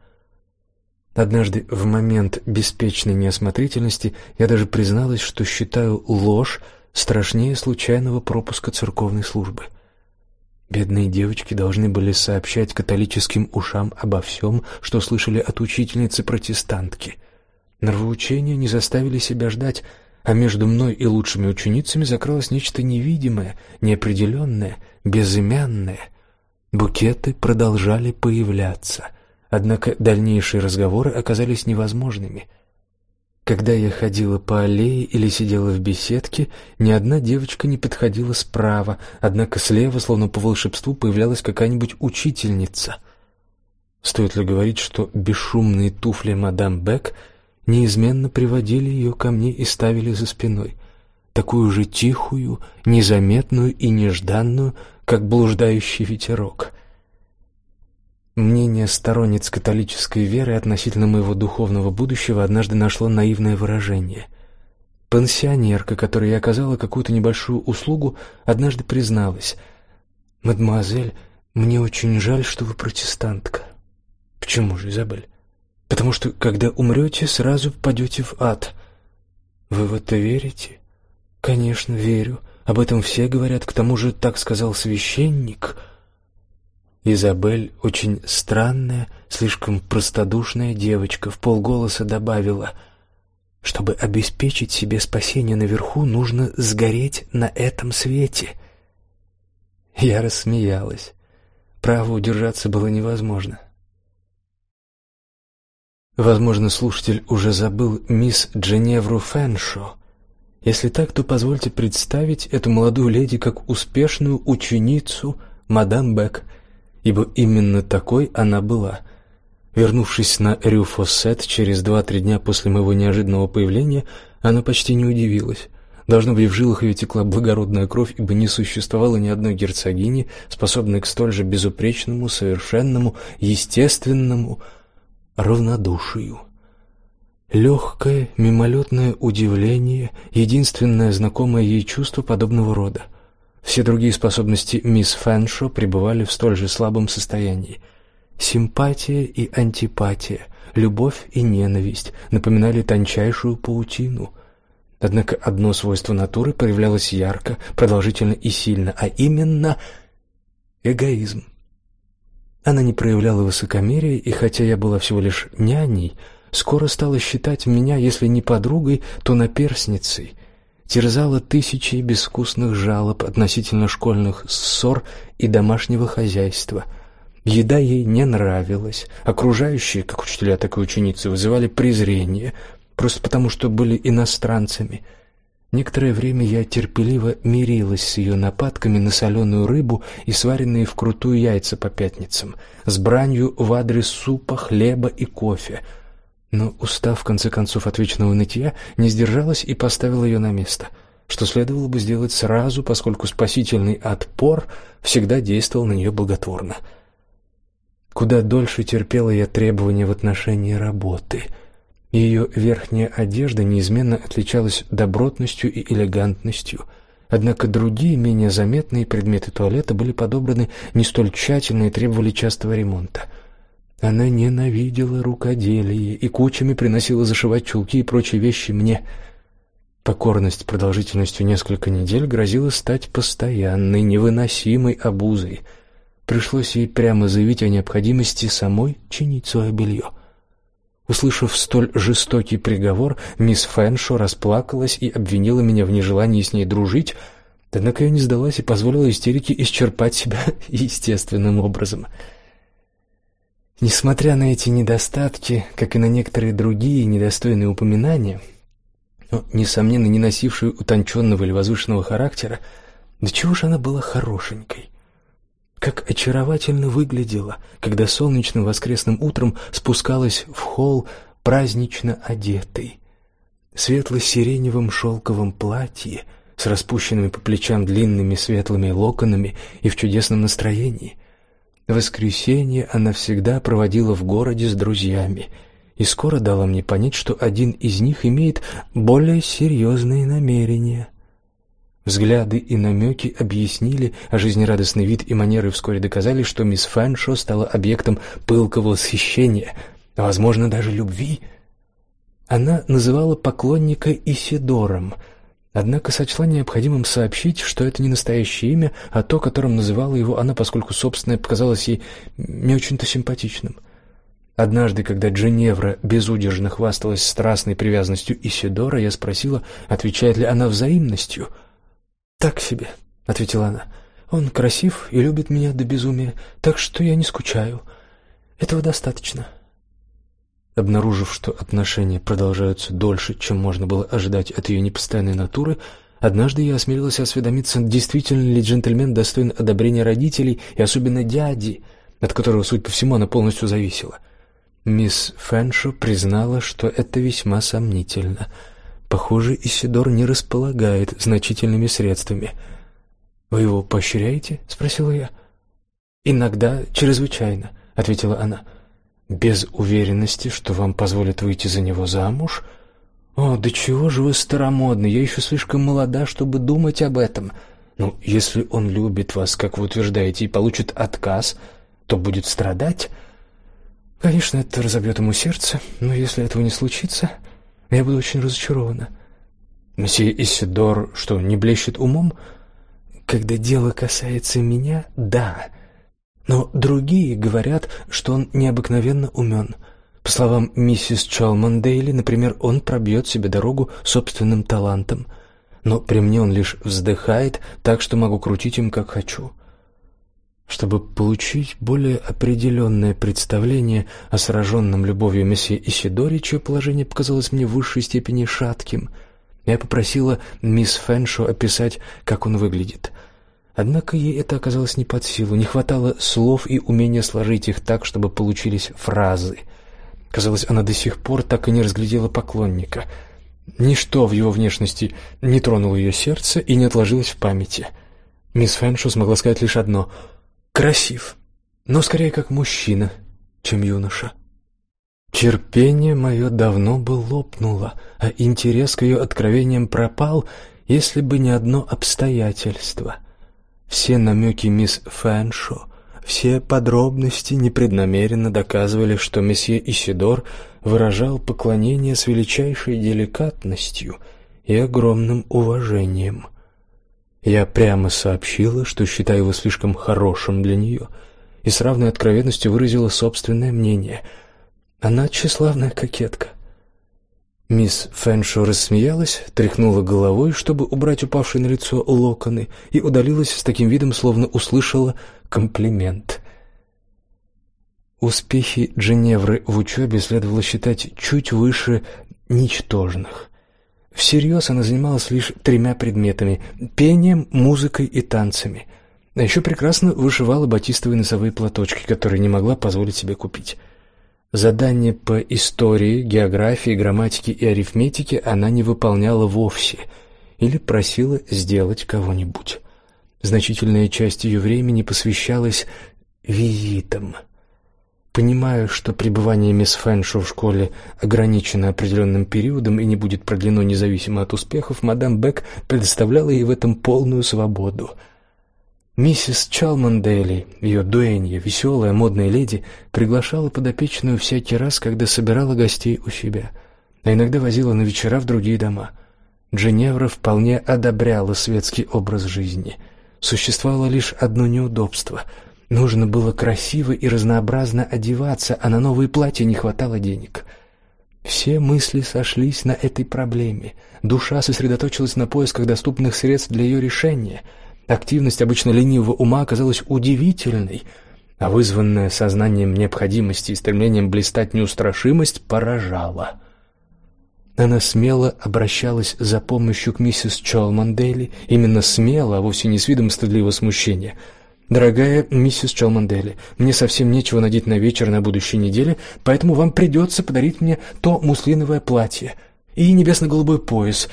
Однажды в момент беспечной неосмотрительности я даже призналась, что считаю ложь страшнее случайного пропуска церковной службы. Бедные девочки должны были сообщать католическим ушам обо всем, что слышали от учительницы-протестантки. Нравоучения не заставили себя ждать, а между мной и лучшими ученицами закралось нечто невидимое, неопределенное, безымянное. Букеты продолжали появляться, однако дальнейшие разговоры оказались невозможными — когда я ходила по аллее или сидела в беседке, ни одна девочка не подходила справа, однако слева, словно по волшебству, появлялась какая-нибудь учительница. Стоит ли говорить, что бесшумные туфли мадам Бек неизменно приводили ее ко мне и ставили за спиной, такую же тихую, незаметную и нежданную, как блуждающий ветерок — Мнение сторонниц католической веры относительно моего духовного будущего однажды нашло наивное выражение. Пансионерка, которой я оказала какую-то небольшую услугу, однажды призналась: "Мадемуазель, мне очень жаль, что вы протестантка". "Почему же, Изабель?" "Потому что когда умрете, сразу впадете в ад". "Вы в это верите?" "Конечно, верю. Об этом все говорят, к тому же так сказал священник". Изабель, очень странная, слишком простодушная девочка, в полголоса добавила: "Чтобы обеспечить себе спасение наверху, нужно сгореть на этом свете". Я рассмеялась. Право удержаться было невозможно. Возможно, слушатель уже забыл мисс Дженевру Фэншо. Если так, то позвольте представить эту молодую леди как успешную ученицу мадам Бек ибо именно такой она была. Вернувшись на Рю-Фоссет через два-три дня после моего неожиданного появления, она почти не удивилась. Должно быть, в жилах ее текла благородная кровь, ибо не существовало ни одной герцогини, способной к столь же безупречному, совершенному, естественному равнодушию. Легкое, мимолетное удивление — единственное знакомое ей чувство подобного рода. Все другие способности мисс Фэншо пребывали в столь же слабом состоянии. Симпатия и антипатия, любовь и ненависть напоминали тончайшую паутину. Однако одно свойство натуры проявлялось ярко, продолжительно и сильно, а именно эгоизм. Она не проявляла высокомерия, и хотя я была всего лишь няней, скоро стала считать меня, если не подругой, то наперсницей терзала тысячи безвкусных жалоб относительно школьных ссор и домашнего хозяйства. Еда ей не нравилась. Окружающие, как учителя, так и ученицы, вызывали презрение, просто потому что были иностранцами. Некоторое время я терпеливо мирилась с ее нападками на соленую рыбу и сваренные вкрутую яйца по пятницам, с бранью в адрес супа, хлеба и кофе — но, устав в конце концов от вечного нытья, не сдержалась и поставила ее на место, что следовало бы сделать сразу, поскольку спасительный отпор всегда действовал на нее благотворно. Куда дольше терпела я требования в отношении работы. Ее верхняя одежда неизменно отличалась добротностью и элегантностью, однако другие, менее заметные предметы туалета были подобраны не столь тщательно и требовали частого ремонта — она ненавидела рукоделие и кучами приносила зашивать чулки и прочие вещи мне. Покорность продолжительностью несколько недель грозила стать постоянной, невыносимой обузой. Пришлось ей прямо заявить о необходимости самой чинить свое белье. Услышав столь жестокий приговор, мисс Фэншо расплакалась и обвинила меня в нежелании с ней дружить, однако я не сдалась и позволила истерике исчерпать себя *laughs* естественным образом — Несмотря на эти недостатки, как и на некоторые другие недостойные упоминания, но несомненно не носившие утонченного или возвышенного характера, да чего ж она была хорошенькой. Как очаровательно выглядела, когда солнечным воскресным утром спускалась в холл празднично одетой, светло-сиреневом шелковом платье с распущенными по плечам длинными светлыми локонами и в чудесном настроении. Воскресенье она всегда проводила в городе с друзьями и скоро дала мне понять, что один из них имеет более серьезные намерения. Взгляды и намеки объяснили, а жизнерадостный вид и манеры вскоре доказали, что мисс Фэншо стала объектом пылкого восхищения, а возможно даже любви. Она называла поклонника Исидором, Однако сочла необходимым сообщить, что это не настоящее имя, а то, которым называла его она, поскольку собственное показалось ей не очень-то симпатичным. Однажды, когда Дженевра безудержно хвасталась страстной привязанностью Исидора, я спросила, отвечает ли она взаимностью. «Так себе», — ответила она. «Он красив и любит меня до безумия, так что я не скучаю. Этого достаточно». Обнаружив, что отношения продолжаются дольше, чем можно было ожидать от ее непостоянной натуры, однажды я осмелилась осведомиться, действительно ли джентльмен достоин одобрения родителей и особенно дяди, от которого, суть по всему, она полностью зависела. Мисс Фэншо признала, что это весьма сомнительно. Похоже, Исидор не располагает значительными средствами. «Вы его поощряете?» — спросила я. «Иногда чрезвычайно», — ответила она без уверенности, что вам позволят выйти за него замуж? О, да чего же вы старомодны? Я еще слишком молода, чтобы думать об этом. Ну, если он любит вас, как вы утверждаете, и получит отказ, то будет страдать. Конечно, это разобьет ему сердце, но если этого не случится, я буду очень разочарована. Месье Исидор что, не блещет умом? Когда дело касается меня, да. Но другие говорят, что он необыкновенно умен. По словам миссис Чалмандейли, например, он пробьет себе дорогу собственным талантом. Но при мне он лишь вздыхает, так что могу крутить им как хочу. Чтобы получить более определенное представление о сраженном любовью месье Исидоре, чье положение показалось мне в высшей степени шатким, я попросила мисс Фэншо описать, как он выглядит — Однако ей это оказалось не под силу, не хватало слов и умения сложить их так, чтобы получились фразы. Казалось, она до сих пор так и не разглядела поклонника. Ничто в его внешности не тронуло ее сердце и не отложилось в памяти. Мисс Фэншу смогла сказать лишь одно: красив, но скорее как мужчина, чем юноша. Терпение мое давно бы лопнуло, а интерес к ее откровениям пропал, если бы не одно обстоятельство. Все намеки мисс Фэншо, все подробности непреднамеренно доказывали, что месье Исидор выражал поклонение с величайшей деликатностью и огромным уважением. Я прямо сообщила, что считаю его слишком хорошим для нее, и с равной откровенностью выразила собственное мнение. Она тщеславная кокетка. Мисс Фэншо рассмеялась, тряхнула головой, чтобы убрать упавшие на лицо локоны, и удалилась с таким видом, словно услышала комплимент. Успехи Дженевры в учебе следовало считать чуть выше ничтожных. Всерьез она занималась лишь тремя предметами: пением, музыкой и танцами. А еще прекрасно вышивала батистовые носовые платочки, которые не могла позволить себе купить. Задания по истории, географии, грамматике и арифметике она не выполняла вовсе или просила сделать кого-нибудь. Значительная часть ее времени посвящалась визитам. Понимая, что пребывание мисс Фэншо в школе ограничено определенным периодом и не будет продлено независимо от успехов, мадам Бек предоставляла ей в этом полную свободу — Миссис Чалмандейли, ее дуэнья, веселая модная леди, приглашала подопечную всякий раз, когда собирала гостей у себя, а иногда возила на вечера в другие дома. Дженевра вполне одобряла светский образ жизни. Существовало лишь одно неудобство: нужно было красиво и разнообразно одеваться, а на новые платья не хватало денег. Все мысли сошлись на этой проблеме. Душа сосредоточилась на поисках доступных средств для ее решения — Активность обычно ленивого ума оказалась удивительной, а вызванная сознанием необходимости и стремлением блистать неустрашимость поражала. Она смело обращалась за помощью к миссис Чолмандели, именно смело, а вовсе не с видом стыдливого смущения. Дорогая миссис Чолмандели, мне совсем нечего надеть на вечер на будущей неделе, поэтому вам придется подарить мне то муслиновое платье и небесно-голубой пояс.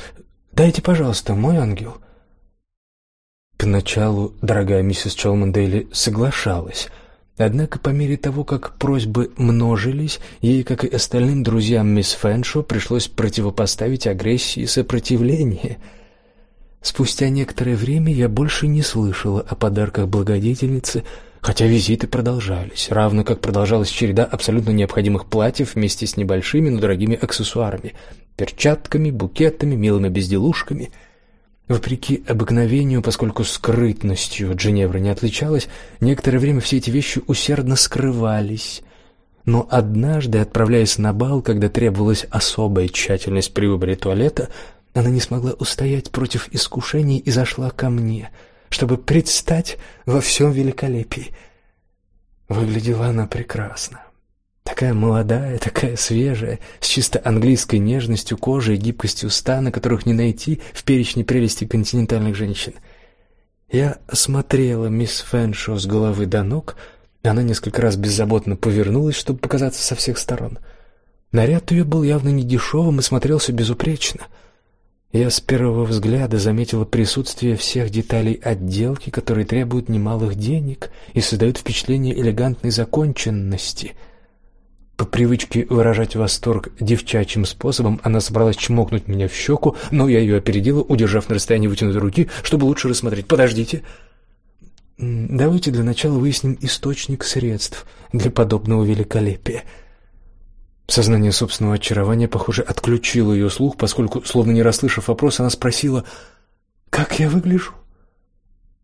Дайте, пожалуйста, мой ангел. Поначалу дорогая миссис Чолмандейли соглашалась, однако по мере того, как просьбы множились, ей, как и остальным друзьям мисс Фэншо, пришлось противопоставить агрессии и сопротивление. Спустя некоторое время я больше не слышала о подарках благодетельницы, хотя визиты продолжались, равно как продолжалась череда абсолютно необходимых платьев вместе с небольшими, но дорогими аксессуарами: перчатками, букетами, милыми безделушками — Вопреки обыкновению, поскольку скрытностью Дженевра не отличалась, некоторое время все эти вещи усердно скрывались. Но однажды, отправляясь на бал, когда требовалась особая тщательность при выборе туалета, она не смогла устоять против искушений и зашла ко мне, чтобы предстать во всем великолепии. Выглядела она прекрасно. Такая молодая, такая свежая, с чисто английской нежностью кожи и гибкостью стана, которых не найти в перечне прелестей континентальных женщин. Я осмотрела мисс Фэншо с головы до ног, она несколько раз беззаботно повернулась, чтобы показаться со всех сторон. Наряд ее был явно не дешевым и смотрелся безупречно. Я с первого взгляда заметила присутствие всех деталей отделки, которые требуют немалых денег и создают впечатление элегантной законченности — по привычке выражать восторг девчачьим способом, она собралась чмокнуть меня в щеку, но я ее опередила, удержав на расстоянии вытянутой руки, чтобы лучше рассмотреть. Подождите. Давайте для начала выясним источник средств для подобного великолепия. Сознание собственного очарования, похоже, отключило ее слух, поскольку, словно не расслышав вопрос, она спросила: "Как я выгляжу?"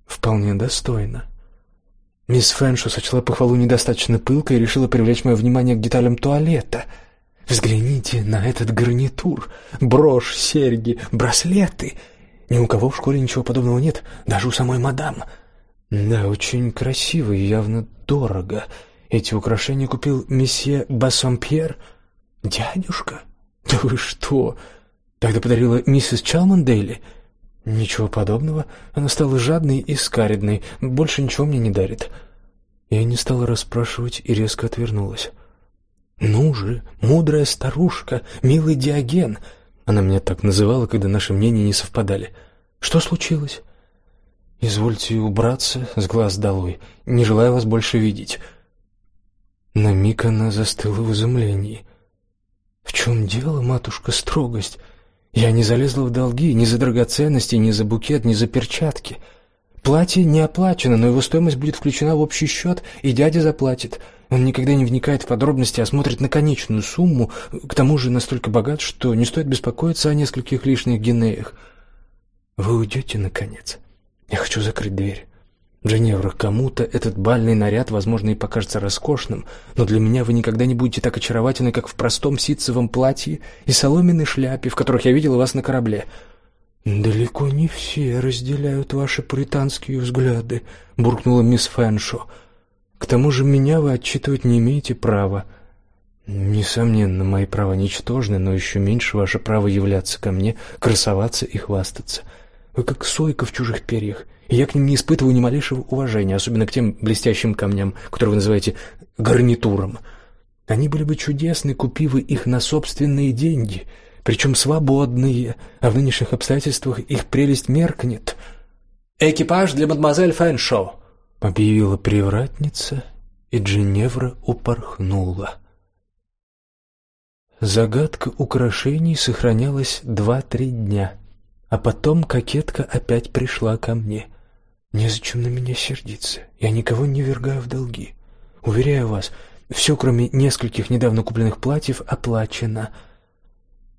"Вполне достойно". Мисс Фэншо сочла похвалу недостаточно пылкой и решила привлечь мое внимание к деталям туалета. Взгляните на этот гарнитур: брошь, серьги, браслеты. Ни у кого в школе ничего подобного нет, даже у самой мадам. Да, очень красиво и явно дорого. Эти украшения купил месье Бассомпьер. Дядюшка? Да вы что? Тогда подарила миссис Чалмандейли? Ничего подобного. Она стала жадной и скаридной, больше ничего мне не дарит. Я не стала расспрашивать и резко отвернулась. Ну же, мудрая старушка, милый Диоген. Она меня так называла, когда наши мнения не совпадали. Что случилось? Извольте убраться с глаз долой. Не желаю вас больше видеть. На миг она застыла в изумлении. В чем дело, матушка, строгость? Я не залезла в долги ни за драгоценности, ни за букет, ни за перчатки. Платье не оплачено, но его стоимость будет включена в общий счет, и дядя заплатит. Он никогда не вникает в подробности, а смотрит на конечную сумму, к тому же настолько богат, что не стоит беспокоиться о нескольких лишних гинеях. Вы уйдете, наконец. Я хочу закрыть дверь. Женевра, кому-то этот бальный наряд, возможно, и покажется роскошным, но для меня вы никогда не будете так очаровательны, как в простом ситцевом платье и соломенной шляпе, в которых я видела вас на корабле. Далеко не все разделяют ваши пуританские взгляды, буркнула мисс Фэншо. К тому же меня вы отчитывать не имеете права. Несомненно, мои права ничтожны, но еще меньше ваше право являться ко мне, красоваться и хвастаться. Вы как сойка в чужих перьях я к ним не испытываю ни малейшего уважения, особенно к тем блестящим камням, которые вы называете гарнитуром. Они были бы чудесны, купив их на собственные деньги, причем свободные, а в нынешних обстоятельствах их прелесть меркнет. «Экипаж для мадемуазель Фэншоу!» — объявила привратница, и Дженевра упорхнула. Загадка украшений сохранялась два-три дня, а потом кокетка опять пришла ко мне — Незачем на меня сердиться. Я никого не вергаю в долги. Уверяю вас, все, кроме нескольких недавно купленных платьев, оплачено.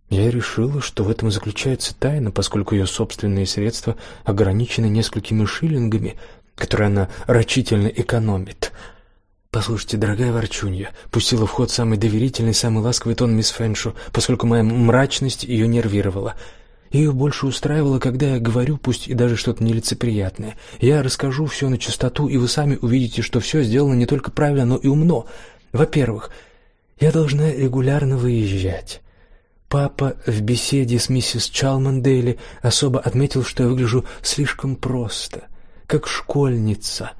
Я решила, что в этом заключается тайна, поскольку ее собственные средства ограничены несколькими шиллингами, которые она рачительно экономит. Послушайте, дорогая ворчунья, пустила в ход самый доверительный, самый ласковый тон мисс Фэншу, поскольку моя мрачность ее нервировала. Ее больше устраивало, когда я говорю, пусть и даже что-то нелицеприятное. Я расскажу все на чистоту, и вы сами увидите, что все сделано не только правильно, но и умно. Во-первых, я должна регулярно выезжать. Папа в беседе с миссис Чалмандейли особо отметил, что я выгляжу слишком просто, как школьница.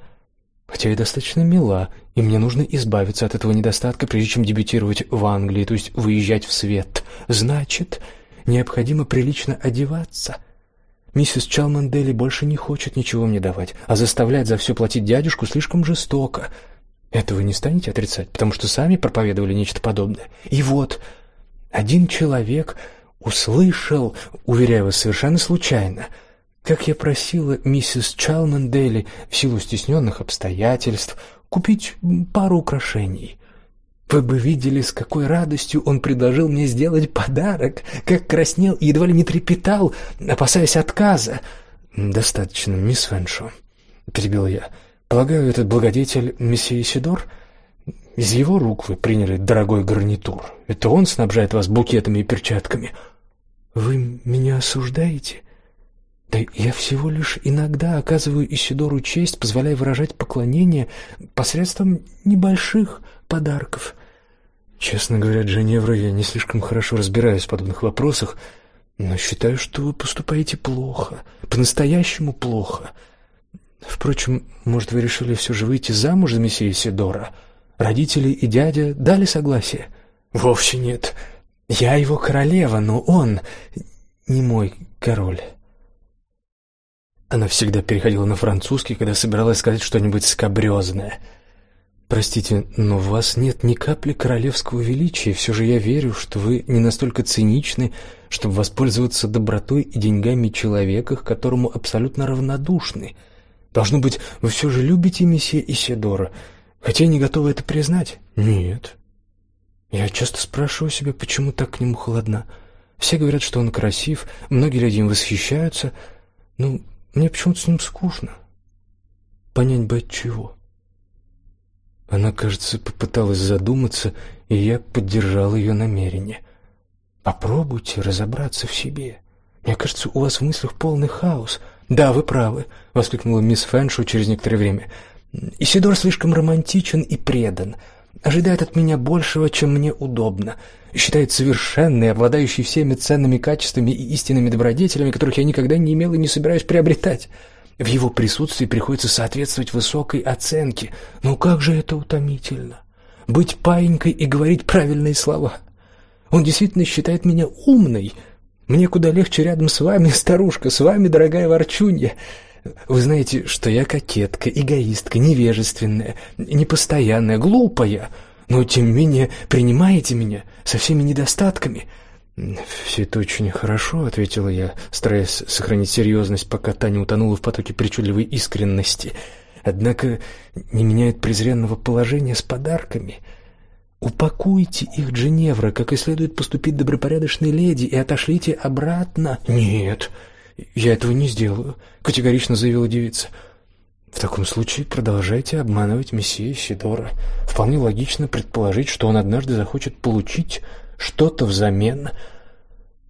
Хотя я достаточно мила, и мне нужно избавиться от этого недостатка, прежде чем дебютировать в Англии, то есть выезжать в свет. Значит, необходимо прилично одеваться. Миссис Чалмандели больше не хочет ничего мне давать, а заставлять за все платить дядюшку слишком жестоко. Это вы не станете отрицать, потому что сами проповедовали нечто подобное. И вот один человек услышал, уверяю вас, совершенно случайно, как я просила миссис Чалмандели в силу стесненных обстоятельств купить пару украшений. Вы бы видели, с какой радостью он предложил мне сделать подарок, как краснел и едва ли не трепетал, опасаясь отказа. Достаточно, мисс Фэншо, перебил я. Полагаю, этот благодетель месье Исидор из его рук вы приняли дорогой гарнитур. Это он снабжает вас букетами и перчатками. Вы меня осуждаете? Да я всего лишь иногда оказываю Исидору честь, позволяя выражать поклонение посредством небольших подарков. Честно говоря, Дженевра, я не слишком хорошо разбираюсь в подобных вопросах, но считаю, что вы поступаете плохо, по-настоящему плохо. Впрочем, может, вы решили все же выйти замуж за месье Сидора? Родители и дядя дали согласие? Вовсе нет. Я его королева, но он не мой король. Она всегда переходила на французский, когда собиралась сказать что-нибудь скабрезное — Простите, но в вас нет ни капли королевского величия, и все же я верю, что вы не настолько циничны, чтобы воспользоваться добротой и деньгами человека, к которому абсолютно равнодушны. Должно быть, вы все же любите месье Исидора, хотя не готовы это признать. Нет. Я часто спрашиваю себя, почему так к нему холодна. Все говорят, что он красив, многие люди им восхищаются, но мне почему-то с ним скучно. Понять бы от чего. Она, кажется, попыталась задуматься, и я поддержал ее намерение. Попробуйте разобраться в себе. Мне кажется, у вас в мыслях полный хаос. Да, вы правы, воскликнула мисс Фэншоу через некоторое время. Исидор слишком романтичен и предан. Ожидает от меня большего, чем мне удобно. Считает совершенной, обладающей всеми ценными качествами и истинными добродетелями, которых я никогда не имел и не собираюсь приобретать. В его присутствии приходится соответствовать высокой оценке. Ну как же это утомительно. Быть паинькой и говорить правильные слова. Он действительно считает меня умной. Мне куда легче рядом с вами, старушка, с вами, дорогая ворчунья. Вы знаете, что я кокетка, эгоистка, невежественная, непостоянная, глупая, но тем не менее принимаете меня со всеми недостатками. «Все это очень хорошо», — ответила я, стараясь сохранить серьезность, пока Таня утонула в потоке причудливой искренности. «Однако не меняет презренного положения с подарками. Упакуйте их, Дженевра, как и следует поступить добропорядочной леди, и отошлите обратно». «Нет, я этого не сделаю», — категорично заявила девица. «В таком случае продолжайте обманывать месье Сидора. Вполне логично предположить, что он однажды захочет получить что-то взамен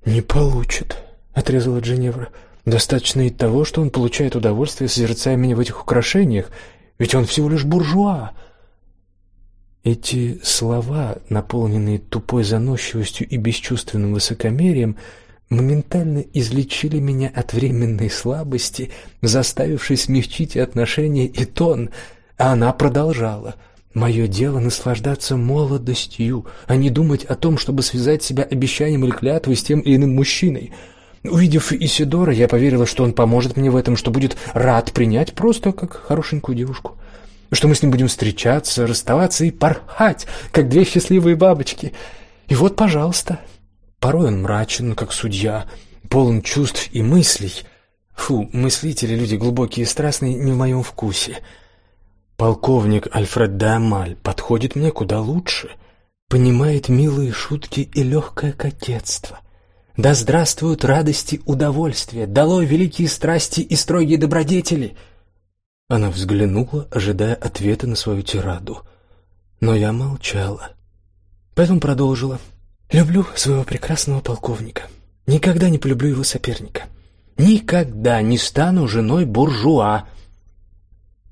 не получит, отрезала Дженевра. Достаточно и того, что он получает удовольствие, созерцая меня в этих украшениях, ведь он всего лишь буржуа. Эти слова, наполненные тупой заносчивостью и бесчувственным высокомерием, моментально излечили меня от временной слабости, заставившей смягчить отношение и тон, а она продолжала: Мое дело наслаждаться молодостью, а не думать о том, чтобы связать себя обещанием или клятвой с тем или иным мужчиной. Увидев Исидора, я поверила, что он поможет мне в этом, что будет рад принять просто как хорошенькую девушку, что мы с ним будем встречаться, расставаться и порхать, как две счастливые бабочки. И вот, пожалуйста. Порой он мрачен, как судья, полон чувств и мыслей. Фу, мыслители люди глубокие и страстные не в моем вкусе. Полковник Альфред Дамаль подходит мне куда лучше, понимает милые шутки и легкое кокетство. Да здравствуют радости, удовольствия, долой великие страсти и строгие добродетели. Она взглянула, ожидая ответа на свою тираду, но я молчала. Поэтому продолжила: "Люблю своего прекрасного полковника. Никогда не полюблю его соперника. Никогда не стану женой буржуа".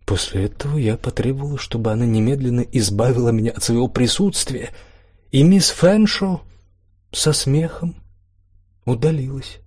После этого я потребовала, чтобы она немедленно избавила меня от своего присутствия, и мисс Фэншо со смехом удалилась.